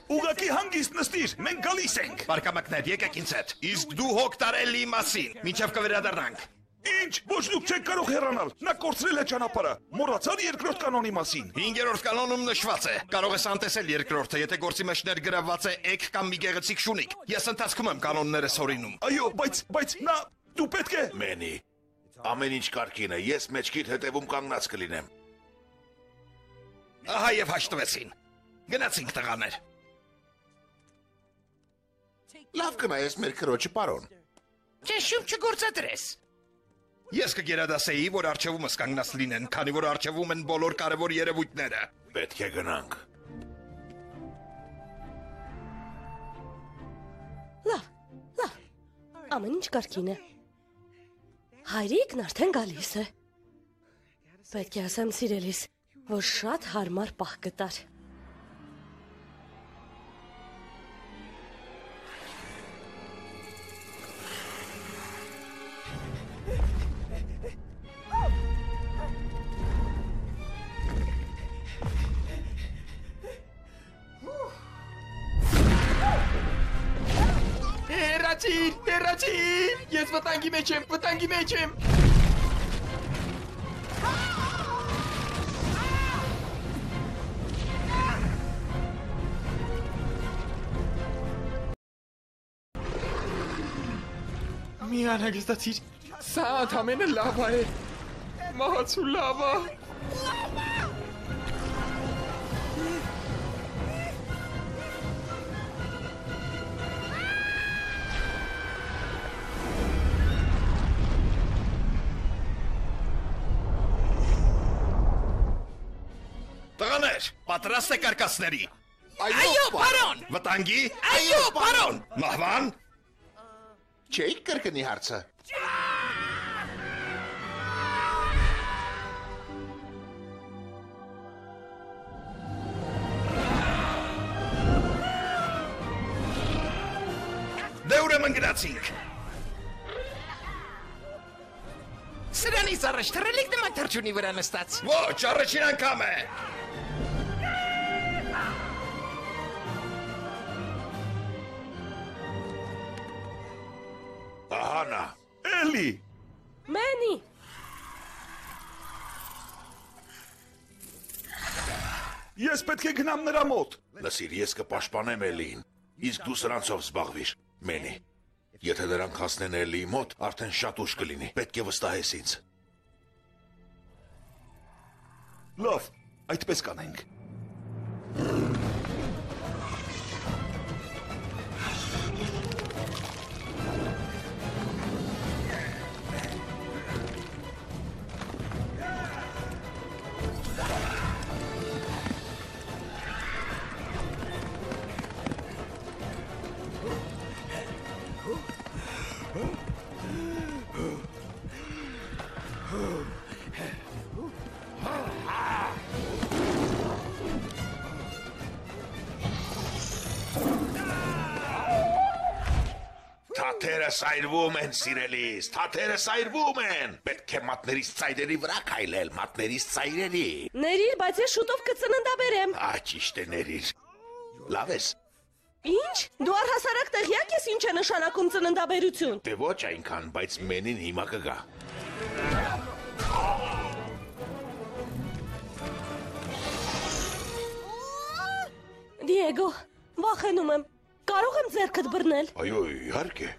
Ուղակի հանգիստ նստիր, մենք գալիս ենք։ Բարեկամակներ, եկեք ինձ հետ։ Իսկ դու հոգ տարելի մասին, մինչև կվերադառնանք։ Ինչ, ոչ դուք չեք կարող հեռանալ։ Նա կորցրել է ճանապարհը։ Մոռացար երկրորդ կանոնի մասին։ 5-րդ կանոնում նշված է. կարող ես անտեսել երկրորդը, եթե գործի մեջ ներգրավված է էգ կամ մի գեղեցիկ շունիկ։ Ես ընթացքում եմ կանոնները սորինում։ Այո, բայց բայց նա դու պետք է Մենի։ Ամեն ինչ կարգին է։ Ես մեջքիդ հետևում կանգնած կլինեմ։ Ահա եւ հաշտվեցին։ Գնացինք տղաներ։ Լավ կնայես մեր քրոջը, պարոն։ Ճշում չգործադրես։ Ես կգերադասեի, որ արխիվումս կանգնած լինեն, քանի որ արխիվում են բոլոր կարևոր երևույթները։ Պետք է գնանք։ Լավ, լավ։ Ամեն ինչ կարգին է։ Հայրիկն արդեն գալիս է։ Պետք է ասեմ սիրելիս, որ շատ հարմար պահ գտար։ Հերացիր, հերացիր։ Ես վտանգի մեջ եմ, վտանգի մեջ եմ։ Մի անհագստացիր։ Սա ընդամենը լավա է։ Մահացու լավա։ Տղաներ, պատրաստ եք արկածների։ Այո, պարոն։ Վտանգի։ Այո, պարոն։ Մահվան։ Չէի կրկնի հարցը։ Դե ուրեմն գնացինք։ Սրանից առաջ թռելիք նման թրջունի վրա նստած։ Ոչ, առաջին անգամ է։ Ահա նա։ Էլի։ Մենի, Ես պետք է գնամ նրա մոտ։ Լսիր, ես կպաշտպանեմ Էլին։ Իսկ դու սրանցով զբաղվիր։ Մենի։ Եթե նրանք հասնեն Էլիի մոտ, արդեն շատ ուշ կլինի։ Պետք է վստահես ինձ։ Լավ, այդպես կանենք։ Թաթերը սայրվում են, սիրելիս, թաթերը սայրվում են։ Պետք է մատներիս ծայրերի վրա քայլել, մատներիս ծայրերի։ ների, բայց ես շուտով կծննդաբերեմ։ Ա, ճիշտ է ներիր։ Լավ ես։ Ինչ? Դու առհասարակ տեղյակ ես ինչ է նշանակում ծննդաբերություն։ Դե ոչ այնքան, բայց մենին հիմա կգա։ Դիեգո, վախենում եմ։ Կարող եմ ձերքդ բռնել։ Այո, իհարկե։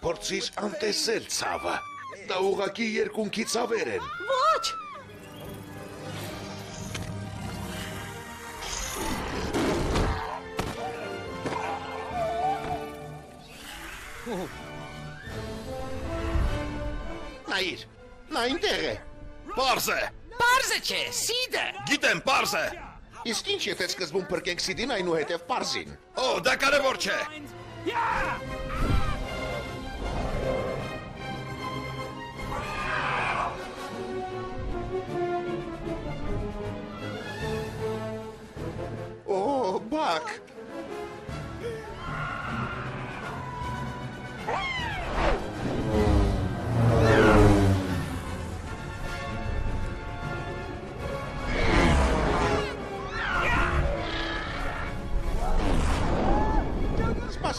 Փորձիր անտեսել ցավը։ Դա ուղակի երկունքի ցավեր են։ Ոչ։ Նայիր։ Նա այնտեղ է։ Պարզ է։ Պարզը չէ, սիդը։ Գիտեմ, պարզ է։ Իսկ ինչ եթե սկզբում փրկենք Սիդին այնուհետև Պարզին։ Օ, դա կարևոր չէ։ Օ,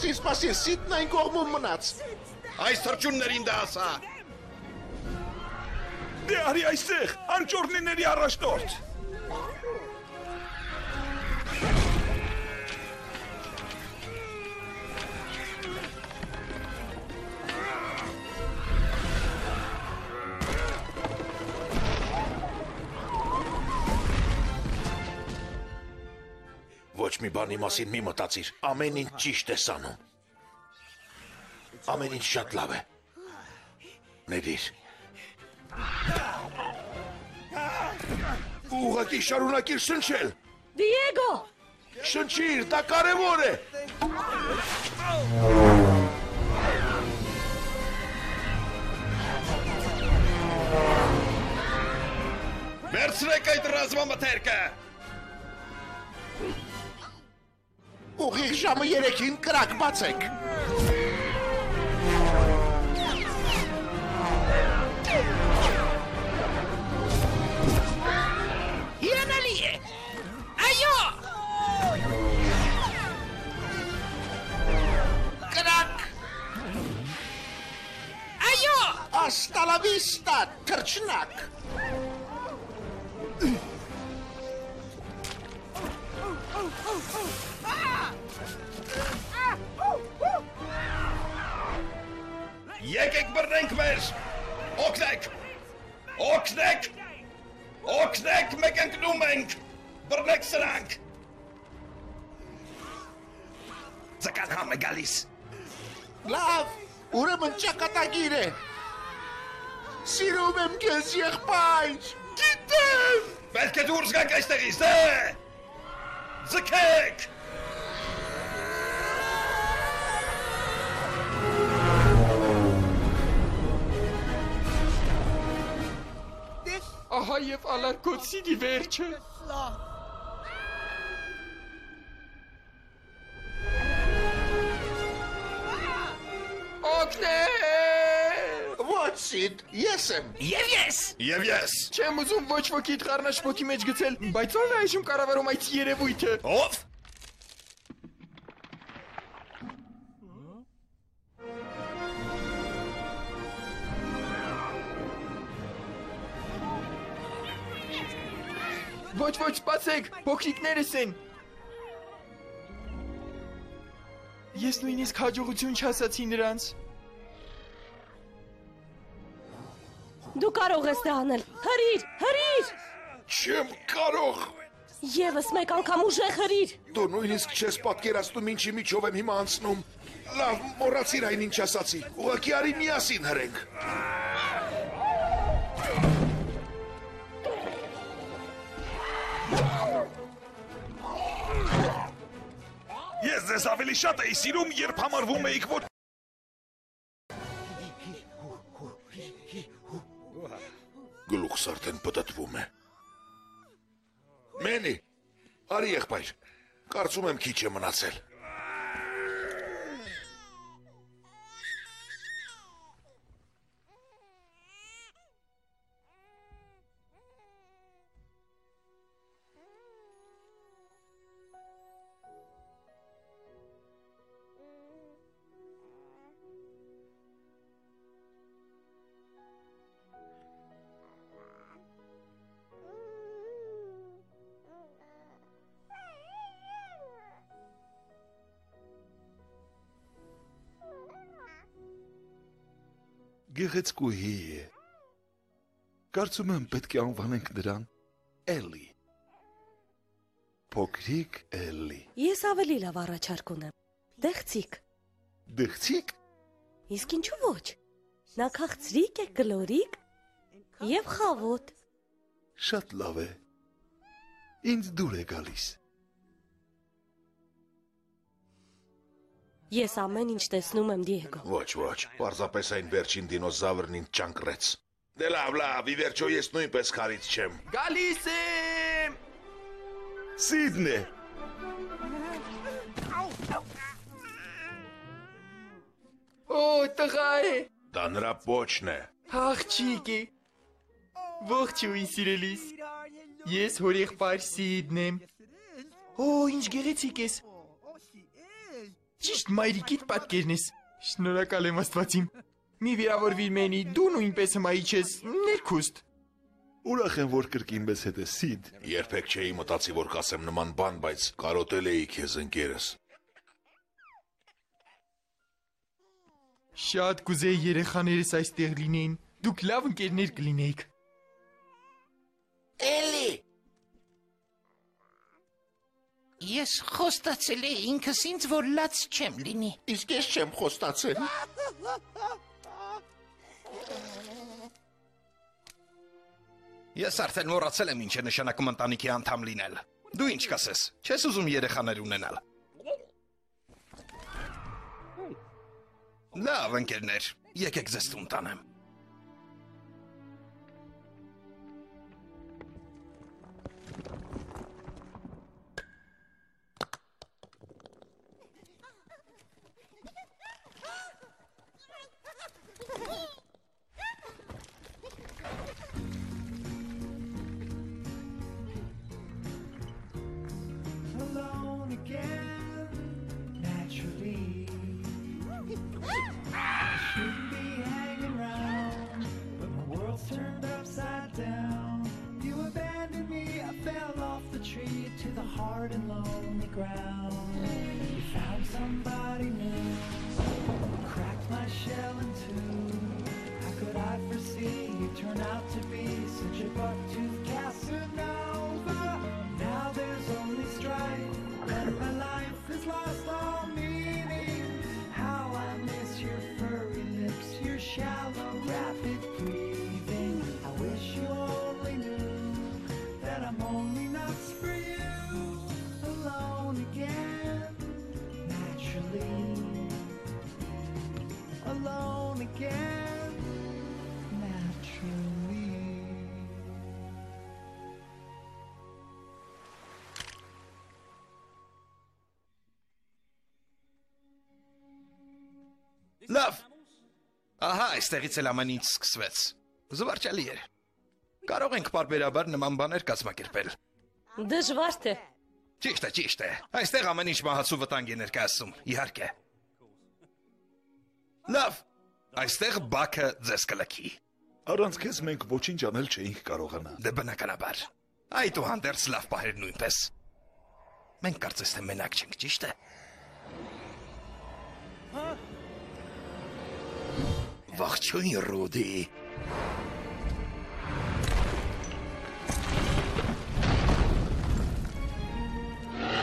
Սպասի, սպասի, Սիդն այն կողմում մնաց։ Այս թրջուններին դա ասա։ Դե արի այստեղ, անճորնիների առաջնորդ։ Ոչ մի բանի մասին մի մտածիր։ Ամեն ինչ ճիշտ ես անում։ Ամեն ինչ շատ լավ է։ Ներիր։ Ուղղակի շարունակիր շնչել։ Դիեգո, Շնչիր, դա կարևոր է։ Վերցրեք այդ ռազմամթերքը։ Ուղիղ ժամը 3-ին կրակ բացեք։ Հիանալի է։ Այո։ Կրակ, Այո։ hasta la vista, թրջնակ։ Եկեք բռնենք մեր։ Օգնեք։ Օգնեք։ Օգնեք, մեկ ընկնում ենք։ Բռնեք սրանք։ Ձկան համ է գալիս։ Լավ, ուրեմն ճակատագիր է։ Սիրում եմ քեզ եղբայր։ Գիտեմ։ Պետք է դուրս գանք այստեղից, դե։ Ձգեք։ Ահա եւ ալարկոցի վերջը։ Օգնե! Ոչ, Սիդ, ես եմ։ Եվ ես։ Եվ ես։ Չեմ ուզում ոչ ոքի խառնաշփոթի մեջ գցել, բայց ո՞ր է այժմ կառավարում այդ երևույթը։ Ով։ Ոչ, ոչ, սպասեք, փոքրիկներս են։ Ես նույնիսկ հաջողություն չասացի նրանց։ դու կարող ես դա անել։ Հրիր, հրիր։ Չեմ կարող։ Եվս մեկ անգամ ուժեղ հրիր։ Դու նույնիսկ չես պատկերացնում ինչի միջով եմ հիմա անցնում։ Լավ, մոռացիր այն ինչ ասացի։ Ուղղակի արի միասին հրենք։ Ես ձեզ ավելի շատ էի սիրում, երբ համարվում էիք ոչ Գլուխս արդեն պտտվում է։ Մենի, արի եղբայր։ Կարծում եմ քիչ է մնացել։ գեղեցկուհի է։ Կարծում եմ պետք է անվանենք նրան Էլի։ Փոքրիկ Էլի։ Ես ավելի լավ առաջարկ ունեմ։ Դեղցիկ։ Դեղցիկ։ Իսկ ինչու ոչ։ Նա քաղցրիկ է, գլորիկ եւ խավոտ։ Շատ լավ է։ Ինձ դուր է գալիս։ Ես ամեն ինչ տեսնում եմ, Դիեգո։ Ոչ, ոչ, պարզապես այն վերջին դինոզավրն ինձ ճանկրեց։ Դե լավ, լավ, ի վերջո ես նույնպես քարից չեմ։ Գալիս եմ։ Սիդն է։ Օ, տղա է։ Դա նրա պոչն է։ Աղջիկ է։ Ողջույն սիրելիս։ Ես հորեղբայր Սիդն եմ։ Օ, ինչ գեղեցիկ ես։ Ճիշտ մայրիկիդ պատկերն ես։ Շնորհակալ եմ Աստվածին։ Մի վիրավորվիր մենի, դու նույնպես հմայի չես, ներքուստ։ Ուրախ եմ, որ կրկին մեզ հետ է Սիդ։ Երբեք չէի մտածի, որ կասեմ նման բան, բայց կարոտել էի քեզ ընկերս։ Շատ կուզեի երեխաներս այստեղ լինեին։ Դուք լավ ընկերներ կլինեիք։ Էլի։ Ես խոստացել եմ ինքս ինձ, որ լաց չեմ լինի։ Իսկ ես չեմ խոստացել։ Ես արդեն մոռացել եմ ինչ է նշանակում ընտանիքի անդամ լինել։ Դու ինչ կասես։ Չես ուզում երեխաներ ունենալ։ Լավ, ընկերներ, եկեք ձեզ տուն տանեմ։ hard and lonely ground. You found somebody new, cracked my shell in two. How could I foresee you turn out to be such a buck-toothed Casanova? Now there's only strife, and my life has lost again, naturally. Լավ։ Ահա, այստեղից էլ ամեն ինչ սկսվեց։ Զվարճալի էր։ Կարող ենք բարբերաբար նման բաներ կազմակերպել։ Դժվար թե։ Ճիշտ է, ճիշտ է։ Այստեղ ամեն ինչ մահացու վտանգ է ներկայացում, իհարկե։ Լավ։ Այստեղ բակը ձեզ կլքի։ Առանց քեզ մենք ոչինչ անել չէինք կարողանա։ Դե բնականաբար։ Այդուհանդերձ լավ պահեր նույնպես։ Մենք կարծես թե մենակ չենք, ճիշտ է։ Ողջույն Ռուդի։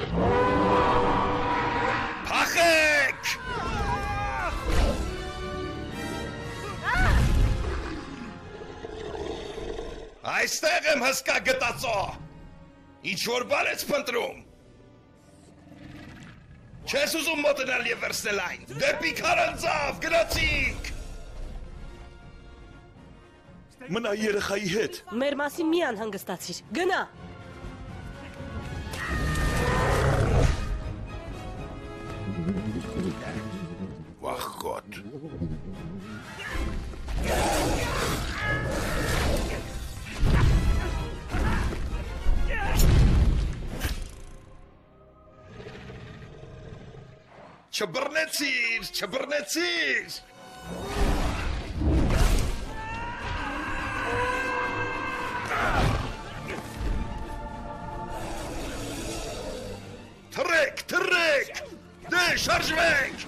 Փախեք! Այստեղ եմ հսկա գտածո։ Ինչ որ բան ես փնտրում։ Չես ուզում մոտենալ եւ վերցնել այն։ Դեպի քարանձավ գնացինք։ Մնա երեխայի հետ։ Մեր մասին մի անհանգստացիր։ Գնա։ Վախկոտ։ Չբռնեցիր, չբռնեցիր։ Թռեք, թռեք։ Դե շարժվեք։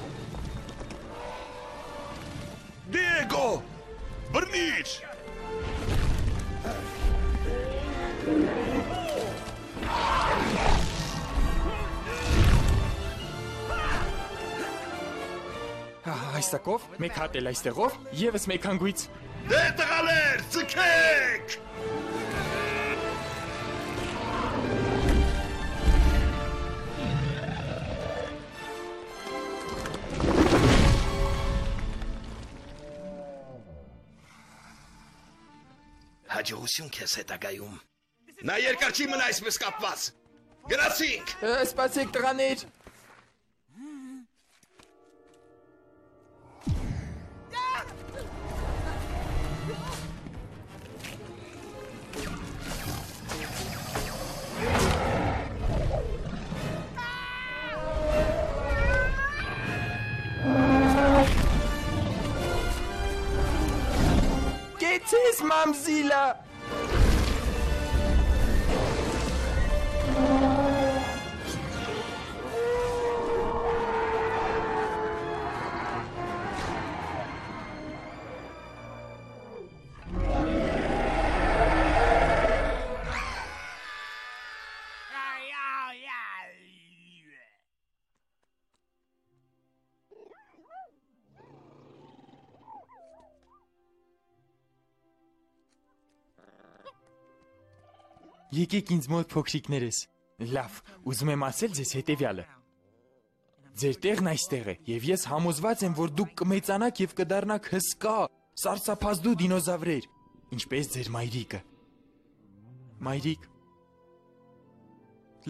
Դիեգո! Բռնիր! Ահա, Հա, հա, Այստակով, մեկ հատ էլ այստեղով, եւս մեկ հանգույց։ Դե տղալեր, ցկեք։ Հաջողություն քեզ հետագայում։ Նա երկար չի մնա այսպես կապված։ Գրացինք։ Սպասեք տղաներ։ Siz Mamzi'yle Եկեք ինձ մոտ փոքրիկներս։ Լավ, ուզում եմ ասել ձեզ հետևյալը։ Ձեր տեղն այստեղ է, եւ ես համոզված եմ, որ դուք կմեծանաք եւ կդառնաք հսկա, սարսափազդու դինոզավրեր, ինչպես ձեր մայրիկը։ Մայրիկ։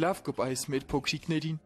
Լավ կպահես մեր փոքրիկներին։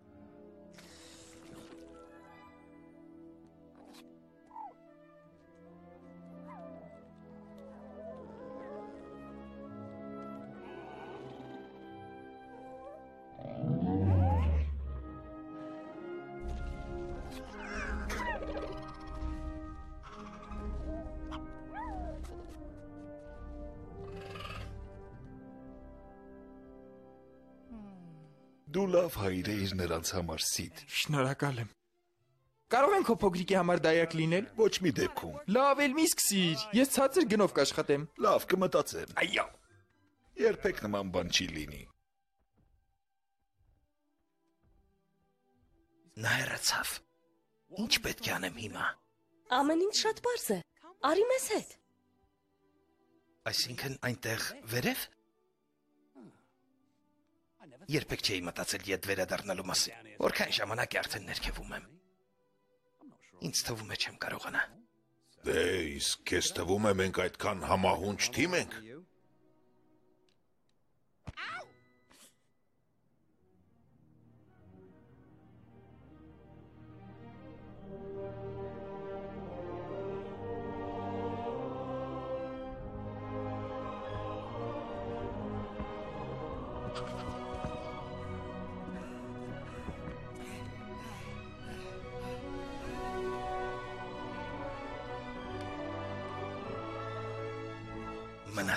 նրանց համար սիդ։ Շնորհակալ եմ։ Կարող են քո փոքրիկի համար դայակ լինել։ Ոչ մի դեպքում։ Լավ, էլ մի սկսիր։ Ես ցածր գնով կաշխատեմ։ Լավ, կմտածեմ։ Այո։ Երբեք նման բան չի լինի։ Նա հեռացավ։ Ինչ պետք է անեմ հիմա։ Ամեն ինչ շատ པարզ է։ Արի մեզ հետ։ Այսինքն այնտեղ վերև։ Երբեք չէի մտածել իդ վերադառնալու մասին։ Որքան ժամանակ է արդեն ներքևում եմ։ Ինձ թվում է չեմ կարողանա։ Դե, իսկ քեզ թվում է մենք այդքան համահունչ թիմ ենք։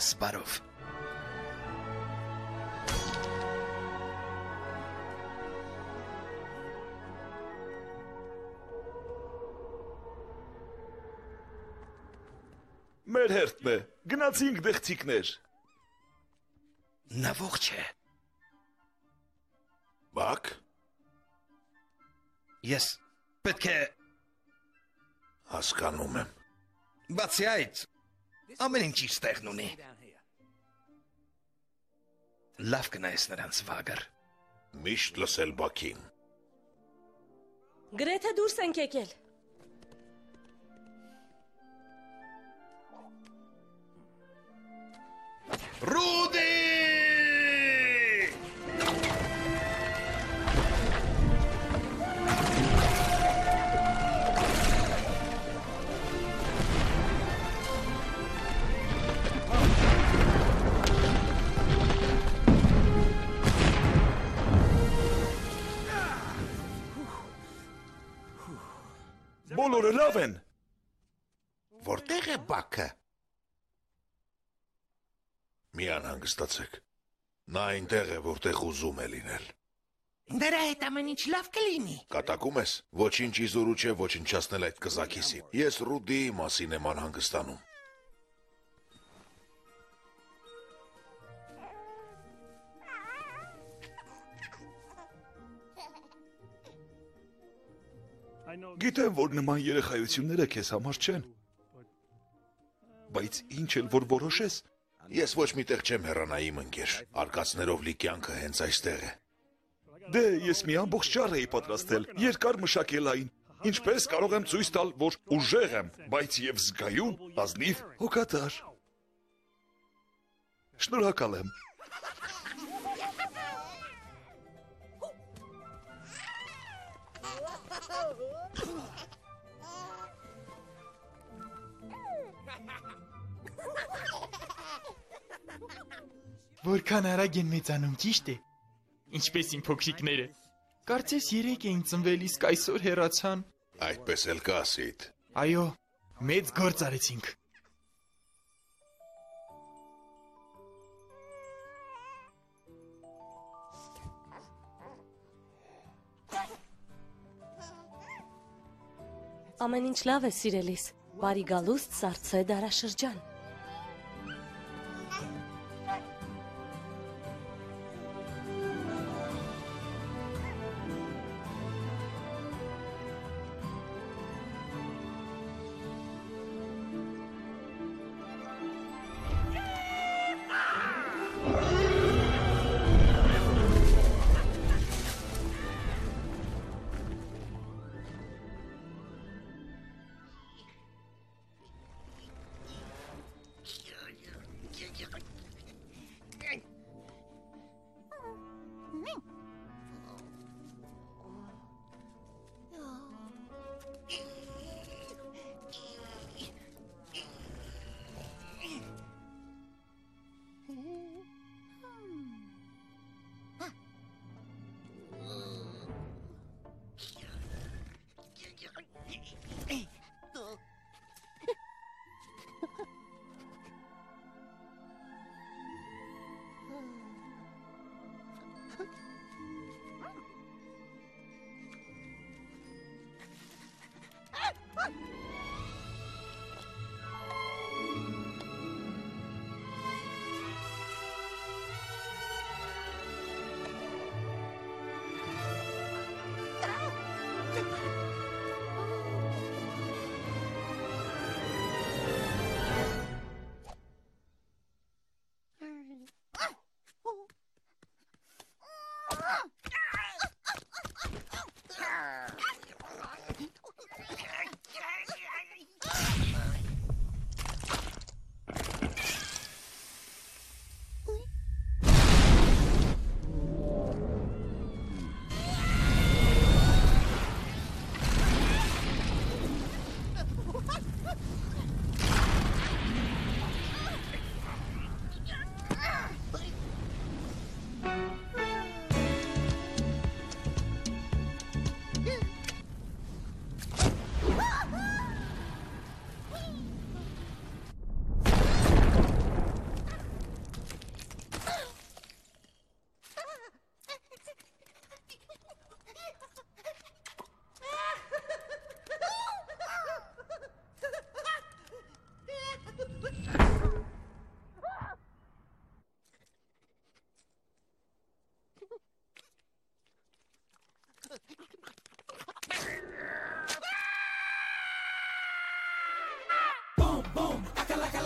Մնաս բարով։ Մեր հերթն է։ Գնացինք դեղցիկներ։ Նա ողջ է։ Բակ, Ես պետք է հասկանում եմ։ բացի այդ ամեն ինչ իր տեղն ունի։ Lafgneisnerens vagar. مش لسلباكين جريتا دورسن كيكل رودي Բոլորը լավ են։ Որտեղ է Բաքը։ Մի անհանգստացեք։ Նա այնտեղ է, որտեղ ուզում է լինել։ Դրա հետ ամեն ինչ լավ կլինի։ Կատակում ես, ոչինչ իզորու չէ ոչնչացնել այդ կզակիսին։ Ես Ռուդիի մասին եմ անհանգստանում։ Գիտեմ, որ նման երեխայությունները քեզ համար չեն։ Բայց ինչ էլ որ որոշես, Ես ոչ միտեղ չեմ հեռանա իմ ընկեր։ Արկածներով լի կյանքը հենց այստեղ է։ դե ես մի ամբողջ ճառ էի պատրաստել, երկար մշակելային։ Ինչպես կարող եմ ցույց տալ, որ ուժեղ եմ, բայց եւ զգայուն, ազնիվ, հոգատար։ Շնորհակալ եմ։ Որքան արագ են մեծանում, ճիշտ է։ Ինչպես իմ փոքրիկները։ Կարծես 3 էին ծնվել, իսկ այսօր հեռացան։ Այդպես էլ կա, Սիդ։ Այո, մեծ գործ արեցինք։ Ամեն ինչ լավ է, սիրելիս։ Բարի գալուստ Սարցե դարաշրջան։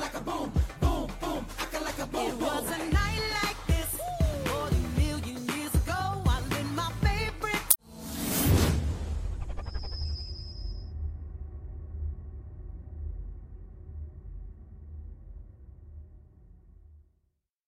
like a boom, boom, boom, haka like a boom. It boom. was a night like